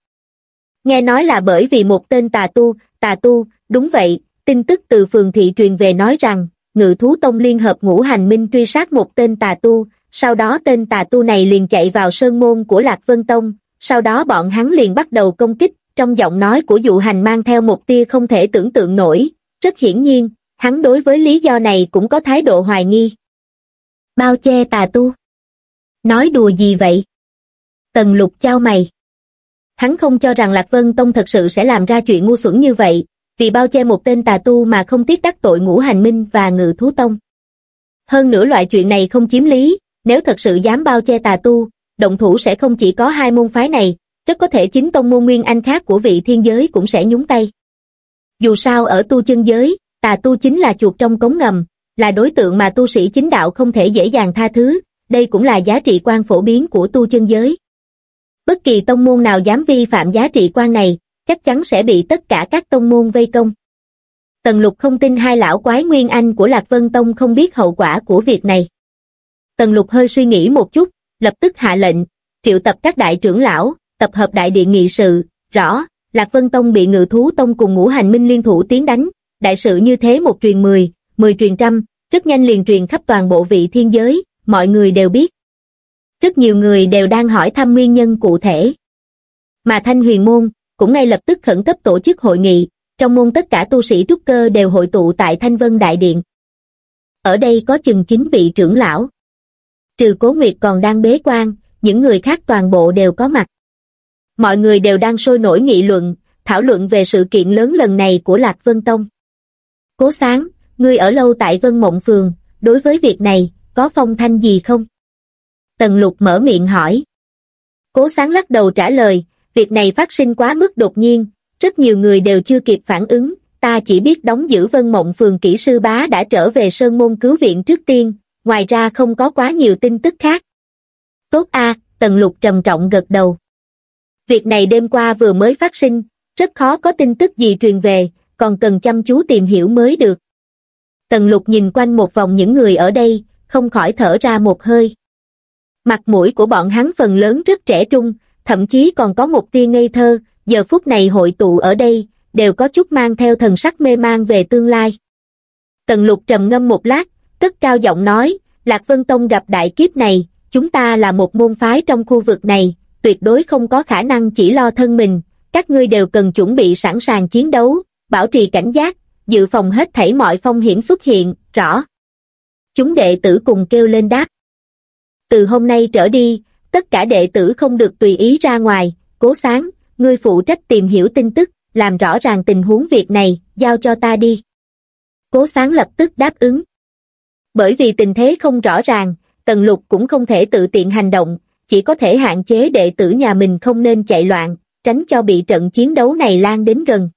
Nghe nói là bởi vì một tên tà tu, tà tu, đúng vậy, tin tức từ phường thị truyền về nói rằng, ngự thú tông liên hợp ngũ hành minh truy sát một tên tà tu, sau đó tên tà tu này liền chạy vào sơn môn của Lạc Vân Tông, sau đó bọn hắn liền bắt đầu công kích, trong giọng nói của dụ hành mang theo một tia không thể tưởng tượng nổi, rất hiển nhiên, hắn đối với lý do này cũng có thái độ hoài nghi. Bao che tà tu. Nói đùa gì vậy? Tần lục trao mày. Hắn không cho rằng Lạc Vân Tông thật sự sẽ làm ra chuyện ngu xuẩn như vậy, vì bao che một tên tà tu mà không tiếc đắc tội ngũ hành minh và ngự thú tông. Hơn nữa loại chuyện này không chiếm lý, nếu thật sự dám bao che tà tu, động thủ sẽ không chỉ có hai môn phái này, rất có thể chính tông môn nguyên anh khác của vị thiên giới cũng sẽ nhúng tay. Dù sao ở tu chân giới, tà tu chính là chuột trong cống ngầm, là đối tượng mà tu sĩ chính đạo không thể dễ dàng tha thứ, đây cũng là giá trị quan phổ biến của tu chân giới. Bất kỳ tông môn nào dám vi phạm giá trị quan này, chắc chắn sẽ bị tất cả các tông môn vây công. Tần lục không tin hai lão quái nguyên anh của Lạc Vân Tông không biết hậu quả của việc này. Tần lục hơi suy nghĩ một chút, lập tức hạ lệnh, triệu tập các đại trưởng lão, tập hợp đại điện nghị sự, rõ, Lạc Vân Tông bị ngự thú tông cùng ngũ hành minh liên thủ tiến đánh, đại sự như thế một truyền mười, mười truyền trăm, rất nhanh liền truyền khắp toàn bộ vị thiên giới, mọi người đều biết. Rất nhiều người đều đang hỏi thăm nguyên nhân cụ thể. Mà Thanh Huyền Môn, cũng ngay lập tức khẩn cấp tổ chức hội nghị, trong môn tất cả tu sĩ trúc cơ đều hội tụ tại Thanh Vân Đại Điện. Ở đây có chừng chín vị trưởng lão. Trừ Cố Nguyệt còn đang bế quan, những người khác toàn bộ đều có mặt. Mọi người đều đang sôi nổi nghị luận, thảo luận về sự kiện lớn lần này của Lạc Vân Tông. Cố sáng, ngươi ở lâu tại Vân Mộng Phường, đối với việc này, có phong thanh gì không? Tần lục mở miệng hỏi. Cố sáng lắc đầu trả lời, việc này phát sinh quá mức đột nhiên, rất nhiều người đều chưa kịp phản ứng, ta chỉ biết đóng giữ Vân Mộng Phường kỹ sư bá đã trở về Sơn Môn cứu viện trước tiên, ngoài ra không có quá nhiều tin tức khác. Tốt a, Tần Lục trầm trọng gật đầu. Việc này đêm qua vừa mới phát sinh, rất khó có tin tức gì truyền về, còn cần chăm chú tìm hiểu mới được. Tần lục nhìn quanh một vòng những người ở đây, không khỏi thở ra một hơi. Mặt mũi của bọn hắn phần lớn rất trẻ trung, thậm chí còn có một tia ngây thơ, giờ phút này hội tụ ở đây, đều có chút mang theo thần sắc mê mang về tương lai. Tần lục trầm ngâm một lát, cất cao giọng nói, Lạc Vân Tông gặp đại kiếp này, chúng ta là một môn phái trong khu vực này, tuyệt đối không có khả năng chỉ lo thân mình, các ngươi đều cần chuẩn bị sẵn sàng chiến đấu, bảo trì cảnh giác, dự phòng hết thảy mọi phong hiểm xuất hiện, rõ. Chúng đệ tử cùng kêu lên đáp. Từ hôm nay trở đi, tất cả đệ tử không được tùy ý ra ngoài, cố sáng, ngươi phụ trách tìm hiểu tin tức, làm rõ ràng tình huống việc này, giao cho ta đi. Cố sáng lập tức đáp ứng. Bởi vì tình thế không rõ ràng, Tần Lục cũng không thể tự tiện hành động, chỉ có thể hạn chế đệ tử nhà mình không nên chạy loạn, tránh cho bị trận chiến đấu này lan đến gần.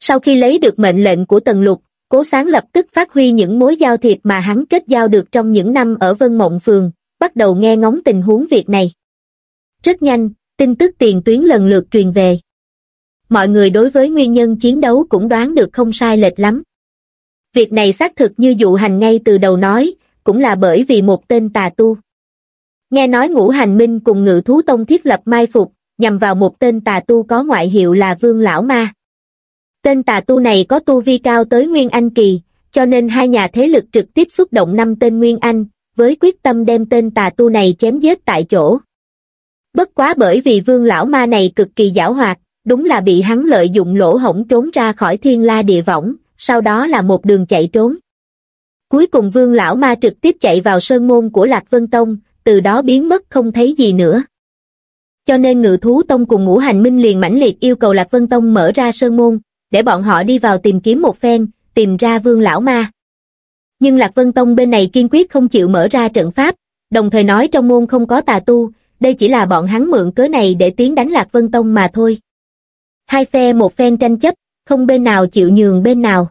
Sau khi lấy được mệnh lệnh của Tần Lục, Cố Sáng lập tức phát huy những mối giao thiệp mà hắn kết giao được trong những năm ở Vân Mộng Phường, bắt đầu nghe ngóng tình huống việc này. Rất nhanh, tin tức tiền tuyến lần lượt truyền về. Mọi người đối với nguyên nhân chiến đấu cũng đoán được không sai lệch lắm. Việc này xác thực như dụ hành ngay từ đầu nói, cũng là bởi vì một tên tà tu. Nghe nói ngũ hành minh cùng ngự thú tông thiết lập mai phục, nhằm vào một tên tà tu có ngoại hiệu là Vương Lão Ma. Tên tà tu này có tu vi cao tới Nguyên Anh Kỳ, cho nên hai nhà thế lực trực tiếp xuất động năm tên Nguyên Anh, với quyết tâm đem tên tà tu này chém giết tại chỗ. Bất quá bởi vì vương lão ma này cực kỳ giảo hoạt, đúng là bị hắn lợi dụng lỗ hổng trốn ra khỏi thiên la địa võng, sau đó là một đường chạy trốn. Cuối cùng vương lão ma trực tiếp chạy vào sơn môn của Lạc Vân Tông, từ đó biến mất không thấy gì nữa. Cho nên ngự thú tông cùng ngũ hành minh liền mãnh liệt yêu cầu Lạc Vân Tông mở ra sơn môn, để bọn họ đi vào tìm kiếm một phen, tìm ra vương lão ma. Nhưng Lạc Vân Tông bên này kiên quyết không chịu mở ra trận pháp, đồng thời nói trong môn không có tà tu, đây chỉ là bọn hắn mượn cớ này để tiến đánh Lạc Vân Tông mà thôi. Hai phe một phen tranh chấp, không bên nào chịu nhường bên nào.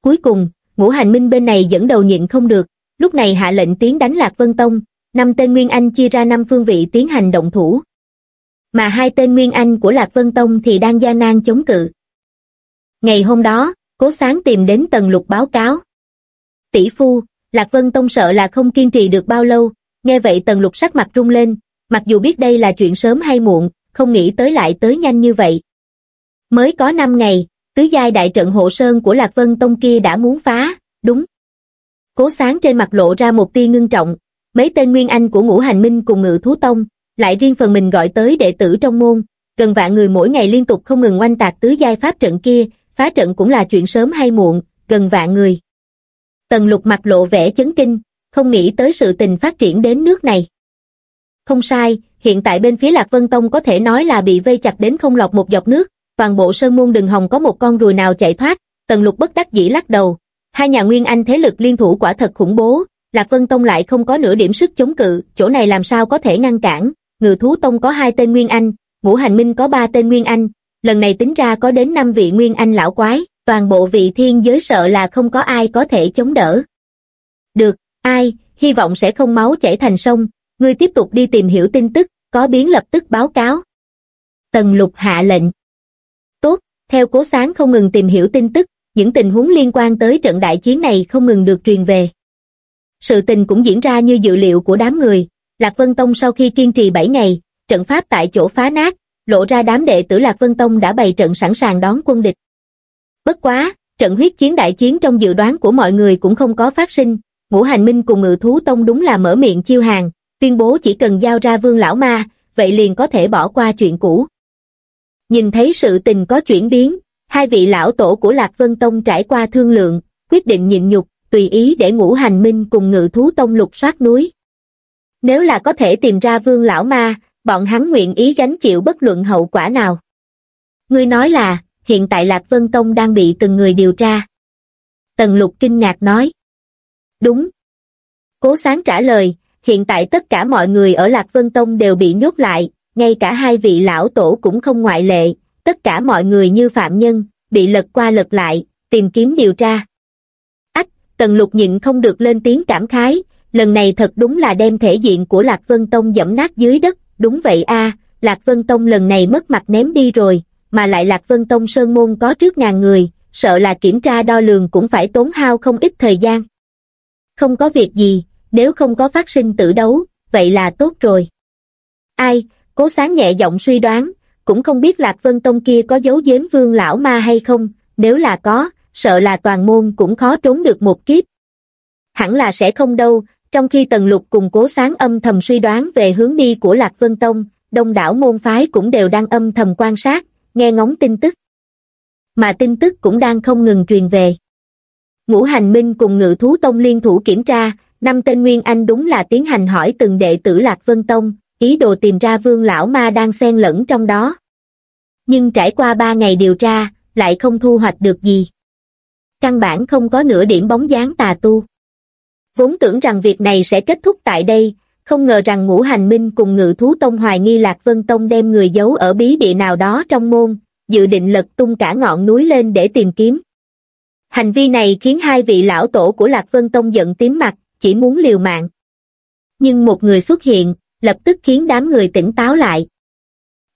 Cuối cùng, ngũ hành minh bên này dẫn đầu nhịn không được, lúc này hạ lệnh tiến đánh Lạc Vân Tông, năm tên Nguyên Anh chia ra năm phương vị tiến hành động thủ. Mà hai tên Nguyên Anh của Lạc Vân Tông thì đang gia nan chống cự. Ngày hôm đó, Cố Sáng tìm đến Tần Lục báo cáo. Tỷ phu, Lạc Vân Tông sợ là không kiên trì được bao lâu, nghe vậy Tần Lục sắc mặt rung lên, mặc dù biết đây là chuyện sớm hay muộn, không nghĩ tới lại tới nhanh như vậy. Mới có 5 ngày, tứ giai đại trận hộ sơn của Lạc Vân Tông kia đã muốn phá, đúng. Cố sáng trên mặt lộ ra một tia ngưng trọng, mấy tên nguyên anh của ngũ hành minh cùng ngự thú tông, lại riêng phần mình gọi tới đệ tử trong môn, gần vạn người mỗi ngày liên tục không ngừng oanh tạc tứ giai pháp trận kia, phá trận cũng là chuyện sớm hay muộn, gần vạn người. Tần lục mặt lộ vẻ chấn kinh, không nghĩ tới sự tình phát triển đến nước này. Không sai, hiện tại bên phía Lạc Vân Tông có thể nói là bị vây chặt đến không lọt một giọt nước, toàn bộ sơn môn đừng hòng có một con ruồi nào chạy thoát, tần lục bất đắc dĩ lắc đầu. Hai nhà nguyên anh thế lực liên thủ quả thật khủng bố, Lạc Vân Tông lại không có nửa điểm sức chống cự, chỗ này làm sao có thể ngăn cản, ngự thú tông có hai tên nguyên anh, ngũ hành minh có ba tên nguyên anh, lần này tính ra có đến năm vị nguyên anh lão quái, toàn bộ vị thiên giới sợ là không có ai có thể chống đỡ. Được, ai, hy vọng sẽ không máu chảy thành sông, ngươi tiếp tục đi tìm hiểu tin tức, có biến lập tức báo cáo. Tần lục hạ lệnh. Tốt, theo cố sáng không ngừng tìm hiểu tin tức, những tình huống liên quan tới trận đại chiến này không ngừng được truyền về. Sự tình cũng diễn ra như dự liệu của đám người, Lạc Vân Tông sau khi kiên trì 7 ngày, trận pháp tại chỗ phá nát, lộ ra đám đệ tử Lạc Vân Tông đã bày trận sẵn sàng đón quân địch. Bất quá, trận huyết chiến đại chiến trong dự đoán của mọi người cũng không có phát sinh, ngũ hành minh cùng ngự thú tông đúng là mở miệng chiêu hàng, tuyên bố chỉ cần giao ra vương lão ma, vậy liền có thể bỏ qua chuyện cũ. Nhìn thấy sự tình có chuyển biến, hai vị lão tổ của Lạc Vân Tông trải qua thương lượng, quyết định nhịn nhục, tùy ý để ngũ hành minh cùng ngự thú tông lục soát núi. Nếu là có thể tìm ra vương lão ma, bọn hắn nguyện ý gánh chịu bất luận hậu quả nào. Ngươi nói là, hiện tại Lạc Vân Tông đang bị từng người điều tra. Tần lục kinh ngạc nói. Đúng. Cố sáng trả lời, hiện tại tất cả mọi người ở Lạc Vân Tông đều bị nhốt lại, ngay cả hai vị lão tổ cũng không ngoại lệ, tất cả mọi người như phạm nhân, bị lật qua lật lại, tìm kiếm điều tra. Tần Lục nhịn không được lên tiếng cảm khái, lần này thật đúng là đem thể diện của Lạc Vân Tông dẫm nát dưới đất, đúng vậy a Lạc Vân Tông lần này mất mặt ném đi rồi, mà lại Lạc Vân Tông Sơn Môn có trước ngàn người, sợ là kiểm tra đo lường cũng phải tốn hao không ít thời gian. Không có việc gì, nếu không có phát sinh tử đấu, vậy là tốt rồi. Ai, cố sáng nhẹ giọng suy đoán, cũng không biết Lạc Vân Tông kia có dấu giếm vương lão ma hay không, nếu là có, sợ là toàn môn cũng khó trốn được một kiếp. Hẳn là sẽ không đâu, trong khi Tần Lục cùng cố sáng âm thầm suy đoán về hướng đi của Lạc Vân Tông, đông đảo môn phái cũng đều đang âm thầm quan sát, nghe ngóng tin tức. Mà tin tức cũng đang không ngừng truyền về. Ngũ Hành Minh cùng Ngự Thú Tông liên thủ kiểm tra, năm tên Nguyên Anh đúng là tiến hành hỏi từng đệ tử Lạc Vân Tông, ý đồ tìm ra vương lão ma đang xen lẫn trong đó. Nhưng trải qua ba ngày điều tra, lại không thu hoạch được gì. Căn bản không có nửa điểm bóng dáng tà tu. Vốn tưởng rằng việc này sẽ kết thúc tại đây, không ngờ rằng ngũ hành minh cùng ngự thú tông hoài nghi Lạc Vân Tông đem người giấu ở bí địa nào đó trong môn, dự định lật tung cả ngọn núi lên để tìm kiếm. Hành vi này khiến hai vị lão tổ của Lạc Vân Tông giận tím mặt, chỉ muốn liều mạng. Nhưng một người xuất hiện, lập tức khiến đám người tỉnh táo lại.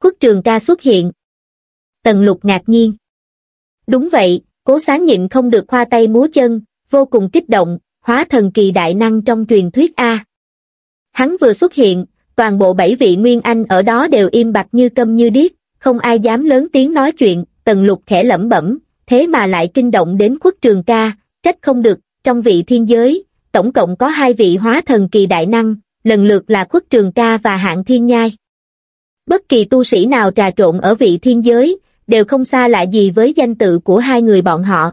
quốc trường ca xuất hiện. Tần lục ngạc nhiên. Đúng vậy, cố sáng nhịn không được khoa tay múa chân, vô cùng kích động, hóa thần kỳ đại năng trong truyền thuyết A. Hắn vừa xuất hiện, toàn bộ bảy vị Nguyên Anh ở đó đều im bặt như câm như điếc, không ai dám lớn tiếng nói chuyện, tần lục khẽ lẩm bẩm, thế mà lại kinh động đến khuất trường ca, trách không được, trong vị thiên giới, tổng cộng có hai vị hóa thần kỳ đại năng, lần lượt là khuất trường ca và hạng thiên nhai. Bất kỳ tu sĩ nào trà trộn ở vị thiên giới, đều không xa lạ gì với danh tự của hai người bọn họ.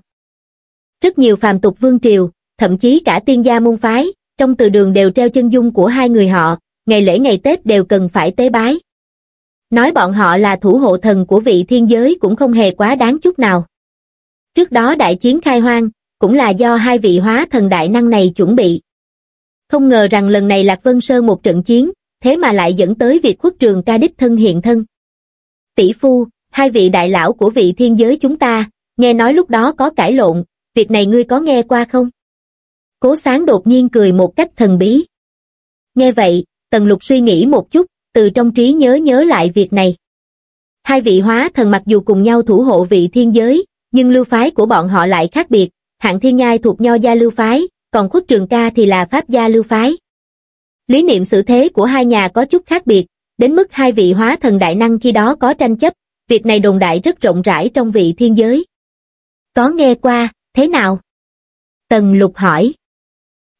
Rất nhiều phàm tục vương triều, thậm chí cả tiên gia môn phái, trong từ đường đều treo chân dung của hai người họ, ngày lễ ngày Tết đều cần phải tế bái. Nói bọn họ là thủ hộ thần của vị thiên giới cũng không hề quá đáng chút nào. Trước đó đại chiến khai hoang, cũng là do hai vị hóa thần đại năng này chuẩn bị. Không ngờ rằng lần này Lạc Vân Sơn một trận chiến, thế mà lại dẫn tới việc khuất trường ca đích thân hiện thân. Tỷ phu, hai vị đại lão của vị thiên giới chúng ta, nghe nói lúc đó có cãi lộn, việc này ngươi có nghe qua không? Cố sáng đột nhiên cười một cách thần bí. Nghe vậy, Tần Lục suy nghĩ một chút, từ trong trí nhớ nhớ lại việc này. Hai vị hóa thần mặc dù cùng nhau thủ hộ vị thiên giới, nhưng lưu phái của bọn họ lại khác biệt, hạng thiên nhai thuộc nho gia lưu phái, còn khuất trường ca thì là pháp gia lưu phái. Lý niệm xử thế của hai nhà có chút khác biệt, đến mức hai vị hóa thần đại năng khi đó có tranh chấp, việc này đồn đại rất rộng rãi trong vị thiên giới. Có nghe qua, thế nào? Tần lục hỏi.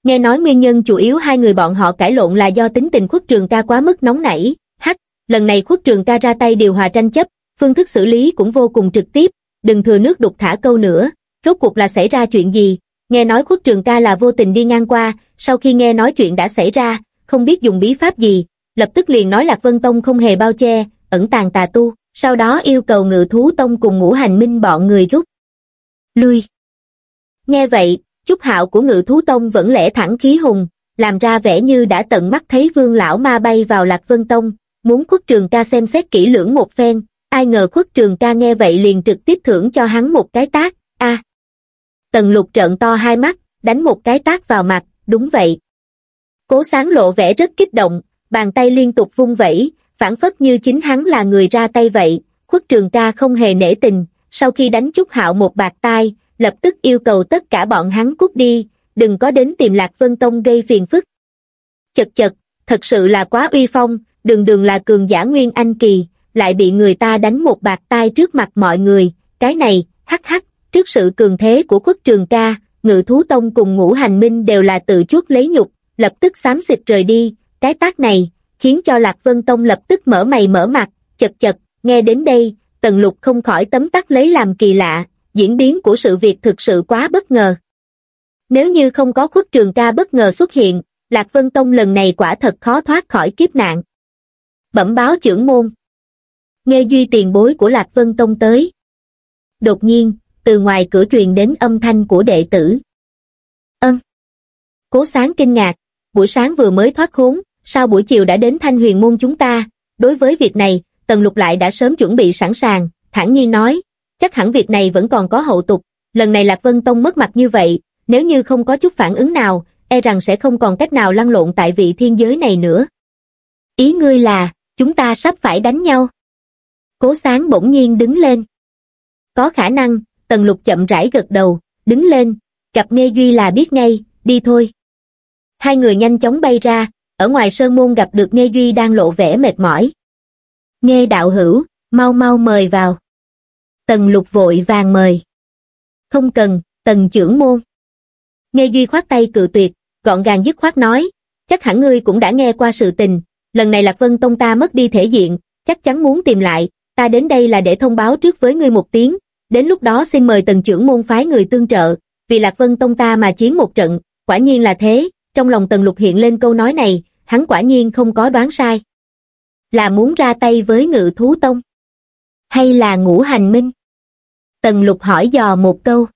Nghe nói nguyên nhân chủ yếu hai người bọn họ cãi lộn là do tính tình khuất trường ca quá mức nóng nảy, hắc, lần này khuất trường ca ra tay điều hòa tranh chấp, phương thức xử lý cũng vô cùng trực tiếp, đừng thừa nước đục thả câu nữa, rốt cuộc là xảy ra chuyện gì, nghe nói khuất trường ca là vô tình đi ngang qua, sau khi nghe nói chuyện đã xảy ra, không biết dùng bí pháp gì, lập tức liền nói Lạc Vân Tông không hề bao che, ẩn tàng tà tu, sau đó yêu cầu ngự thú tông cùng ngũ hành minh bọn người rút. Lui. Nghe vậy, Trúc hạo của ngự thú tông vẫn lẽ thẳng khí hùng, làm ra vẻ như đã tận mắt thấy vương lão ma bay vào Lạc Vân Tông, muốn khuất trường ca xem xét kỹ lưỡng một phen, ai ngờ khuất trường ca nghe vậy liền trực tiếp thưởng cho hắn một cái tác, a Tần lục trợn to hai mắt, đánh một cái tác vào mặt, đúng vậy. Cố sáng lộ vẻ rất kích động, bàn tay liên tục vung vẩy, phản phất như chính hắn là người ra tay vậy, khuất trường ca không hề nể tình, sau khi đánh Trúc Hạo một bạc tai, lập tức yêu cầu tất cả bọn hắn cút đi, đừng có đến tìm Lạc Vân Tông gây phiền phức. Chật chật, thật sự là quá uy phong, đường đường là cường giả Nguyên Anh Kỳ, lại bị người ta đánh một bạc tai trước mặt mọi người, cái này, hắc hắc, trước sự cường thế của khuất trường ca, ngự thú tông cùng ngũ hành minh đều là tự chuốt lấy nhục, lập tức xám xịt rời đi, cái tác này, khiến cho Lạc Vân Tông lập tức mở mày mở mặt, chật chật, nghe đến đây, Tần Lục không khỏi tấm tắc lấy làm kỳ lạ, diễn biến của sự việc thực sự quá bất ngờ. Nếu như không có khuất trường ca bất ngờ xuất hiện, Lạc Vân Tông lần này quả thật khó thoát khỏi kiếp nạn. Bẩm báo trưởng môn. Nghe duy tiền bối của Lạc Vân Tông tới. Đột nhiên, từ ngoài cửa truyền đến âm thanh của đệ tử. Ân. Cố sáng kinh ngạc, buổi sáng vừa mới thoát khốn, sau buổi chiều đã đến thanh huyền môn chúng ta, đối với việc này, Tần Lục lại đã sớm chuẩn bị sẵn sàng, thản nhiên nói, chắc hẳn việc này vẫn còn có hậu tục, lần này Lạc Vân Tông mất mặt như vậy, nếu như không có chút phản ứng nào, e rằng sẽ không còn cách nào lăn lộn tại vị thiên giới này nữa. Ý ngươi là, chúng ta sắp phải đánh nhau. Cố sáng bỗng nhiên đứng lên. Có khả năng, Tần Lục chậm rãi gật đầu, đứng lên, gặp Nghe Duy là biết ngay, đi thôi. Hai người nhanh chóng bay ra, ở ngoài sơn môn gặp được Nghe Duy đang lộ vẻ mệt mỏi. Nghe đạo hữu, mau mau mời vào. Tần lục vội vàng mời. Không cần, tần trưởng môn. Nghe Duy khoát tay cự tuyệt, gọn gàng dứt khoát nói, chắc hẳn ngươi cũng đã nghe qua sự tình, lần này Lạc Vân Tông ta mất đi thể diện, chắc chắn muốn tìm lại, ta đến đây là để thông báo trước với ngươi một tiếng, đến lúc đó xin mời tần trưởng môn phái người tương trợ, vì Lạc Vân Tông ta mà chiến một trận, quả nhiên là thế, trong lòng tần lục hiện lên câu nói này, hắn quả nhiên không có đoán sai. Là muốn ra tay với ngự thú tông? Hay là ngũ hành minh? Tần lục hỏi dò một câu.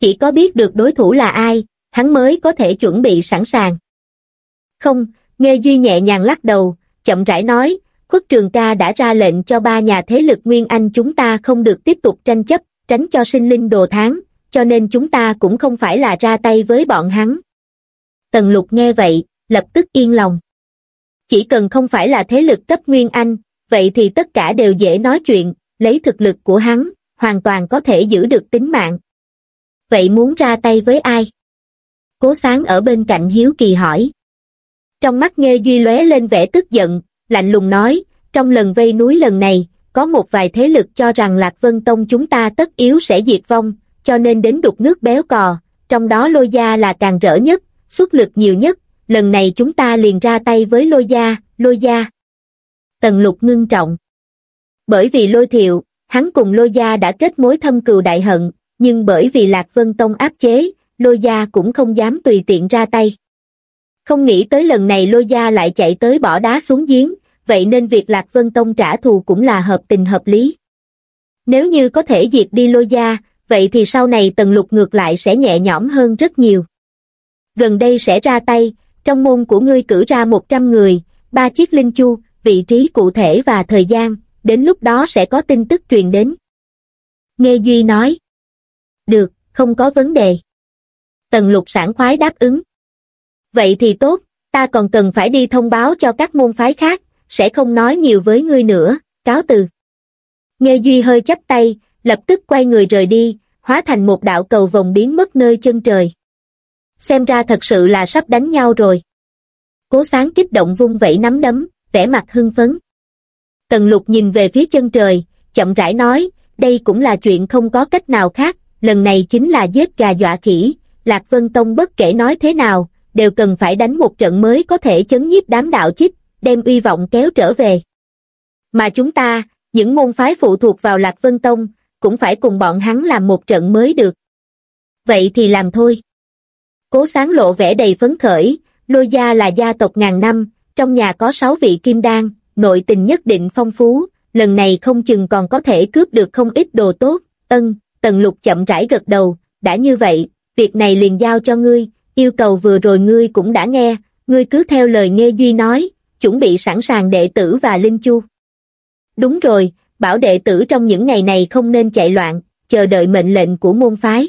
Chỉ có biết được đối thủ là ai, hắn mới có thể chuẩn bị sẵn sàng. Không, nghe Duy nhẹ nhàng lắc đầu, chậm rãi nói, khuất trường ca đã ra lệnh cho ba nhà thế lực Nguyên Anh chúng ta không được tiếp tục tranh chấp, tránh cho sinh linh đồ tháng, cho nên chúng ta cũng không phải là ra tay với bọn hắn. Tần lục nghe vậy, lập tức yên lòng. Chỉ cần không phải là thế lực cấp Nguyên Anh, vậy thì tất cả đều dễ nói chuyện, lấy thực lực của hắn, hoàn toàn có thể giữ được tính mạng. Vậy muốn ra tay với ai? Cố sáng ở bên cạnh Hiếu Kỳ hỏi. Trong mắt Nghê Duy lóe lên vẻ tức giận, lạnh lùng nói, trong lần vây núi lần này, có một vài thế lực cho rằng Lạc Vân Tông chúng ta tất yếu sẽ diệt vong, cho nên đến đục nước béo cò, trong đó lôi gia là càng rỡ nhất, xuất lực nhiều nhất, lần này chúng ta liền ra tay với lôi gia, lôi gia. Tần lục ngưng trọng. Bởi vì lôi thiệu, hắn cùng lôi gia đã kết mối thâm cừu đại hận, nhưng bởi vì Lạc Vân Tông áp chế, lôi gia cũng không dám tùy tiện ra tay. Không nghĩ tới lần này lôi gia lại chạy tới bỏ đá xuống giếng, vậy nên việc Lạc Vân Tông trả thù cũng là hợp tình hợp lý. Nếu như có thể diệt đi lôi gia, vậy thì sau này tần lục ngược lại sẽ nhẹ nhõm hơn rất nhiều. Gần đây sẽ ra tay, trong môn của ngươi cử ra 100 người, ba chiếc linh chu, vị trí cụ thể và thời gian, đến lúc đó sẽ có tin tức truyền đến. Nghe Duy nói. Được, không có vấn đề. Tần lục sản khoái đáp ứng. Vậy thì tốt, ta còn cần phải đi thông báo cho các môn phái khác, sẽ không nói nhiều với ngươi nữa, cáo từ. Nghe Duy hơi chắp tay, lập tức quay người rời đi, hóa thành một đạo cầu vòng biến mất nơi chân trời. Xem ra thật sự là sắp đánh nhau rồi. Cố sáng kích động vung vẩy nắm đấm, vẻ mặt hưng phấn. Tần lục nhìn về phía chân trời, chậm rãi nói, đây cũng là chuyện không có cách nào khác, lần này chính là giết gà dọa khỉ, Lạc Vân Tông bất kể nói thế nào, đều cần phải đánh một trận mới có thể chấn nhiếp đám đạo chích, đem uy vọng kéo trở về. Mà chúng ta, những môn phái phụ thuộc vào Lạc Vân Tông, cũng phải cùng bọn hắn làm một trận mới được. Vậy thì làm thôi. Cố sáng lộ vẻ đầy phấn khởi, lôi gia là gia tộc ngàn năm, trong nhà có sáu vị kim đan, nội tình nhất định phong phú, lần này không chừng còn có thể cướp được không ít đồ tốt, ân, tần lục chậm rãi gật đầu, đã như vậy, việc này liền giao cho ngươi, yêu cầu vừa rồi ngươi cũng đã nghe, ngươi cứ theo lời nghe Duy nói, chuẩn bị sẵn sàng đệ tử và linh chu. Đúng rồi, bảo đệ tử trong những ngày này không nên chạy loạn, chờ đợi mệnh lệnh của môn phái.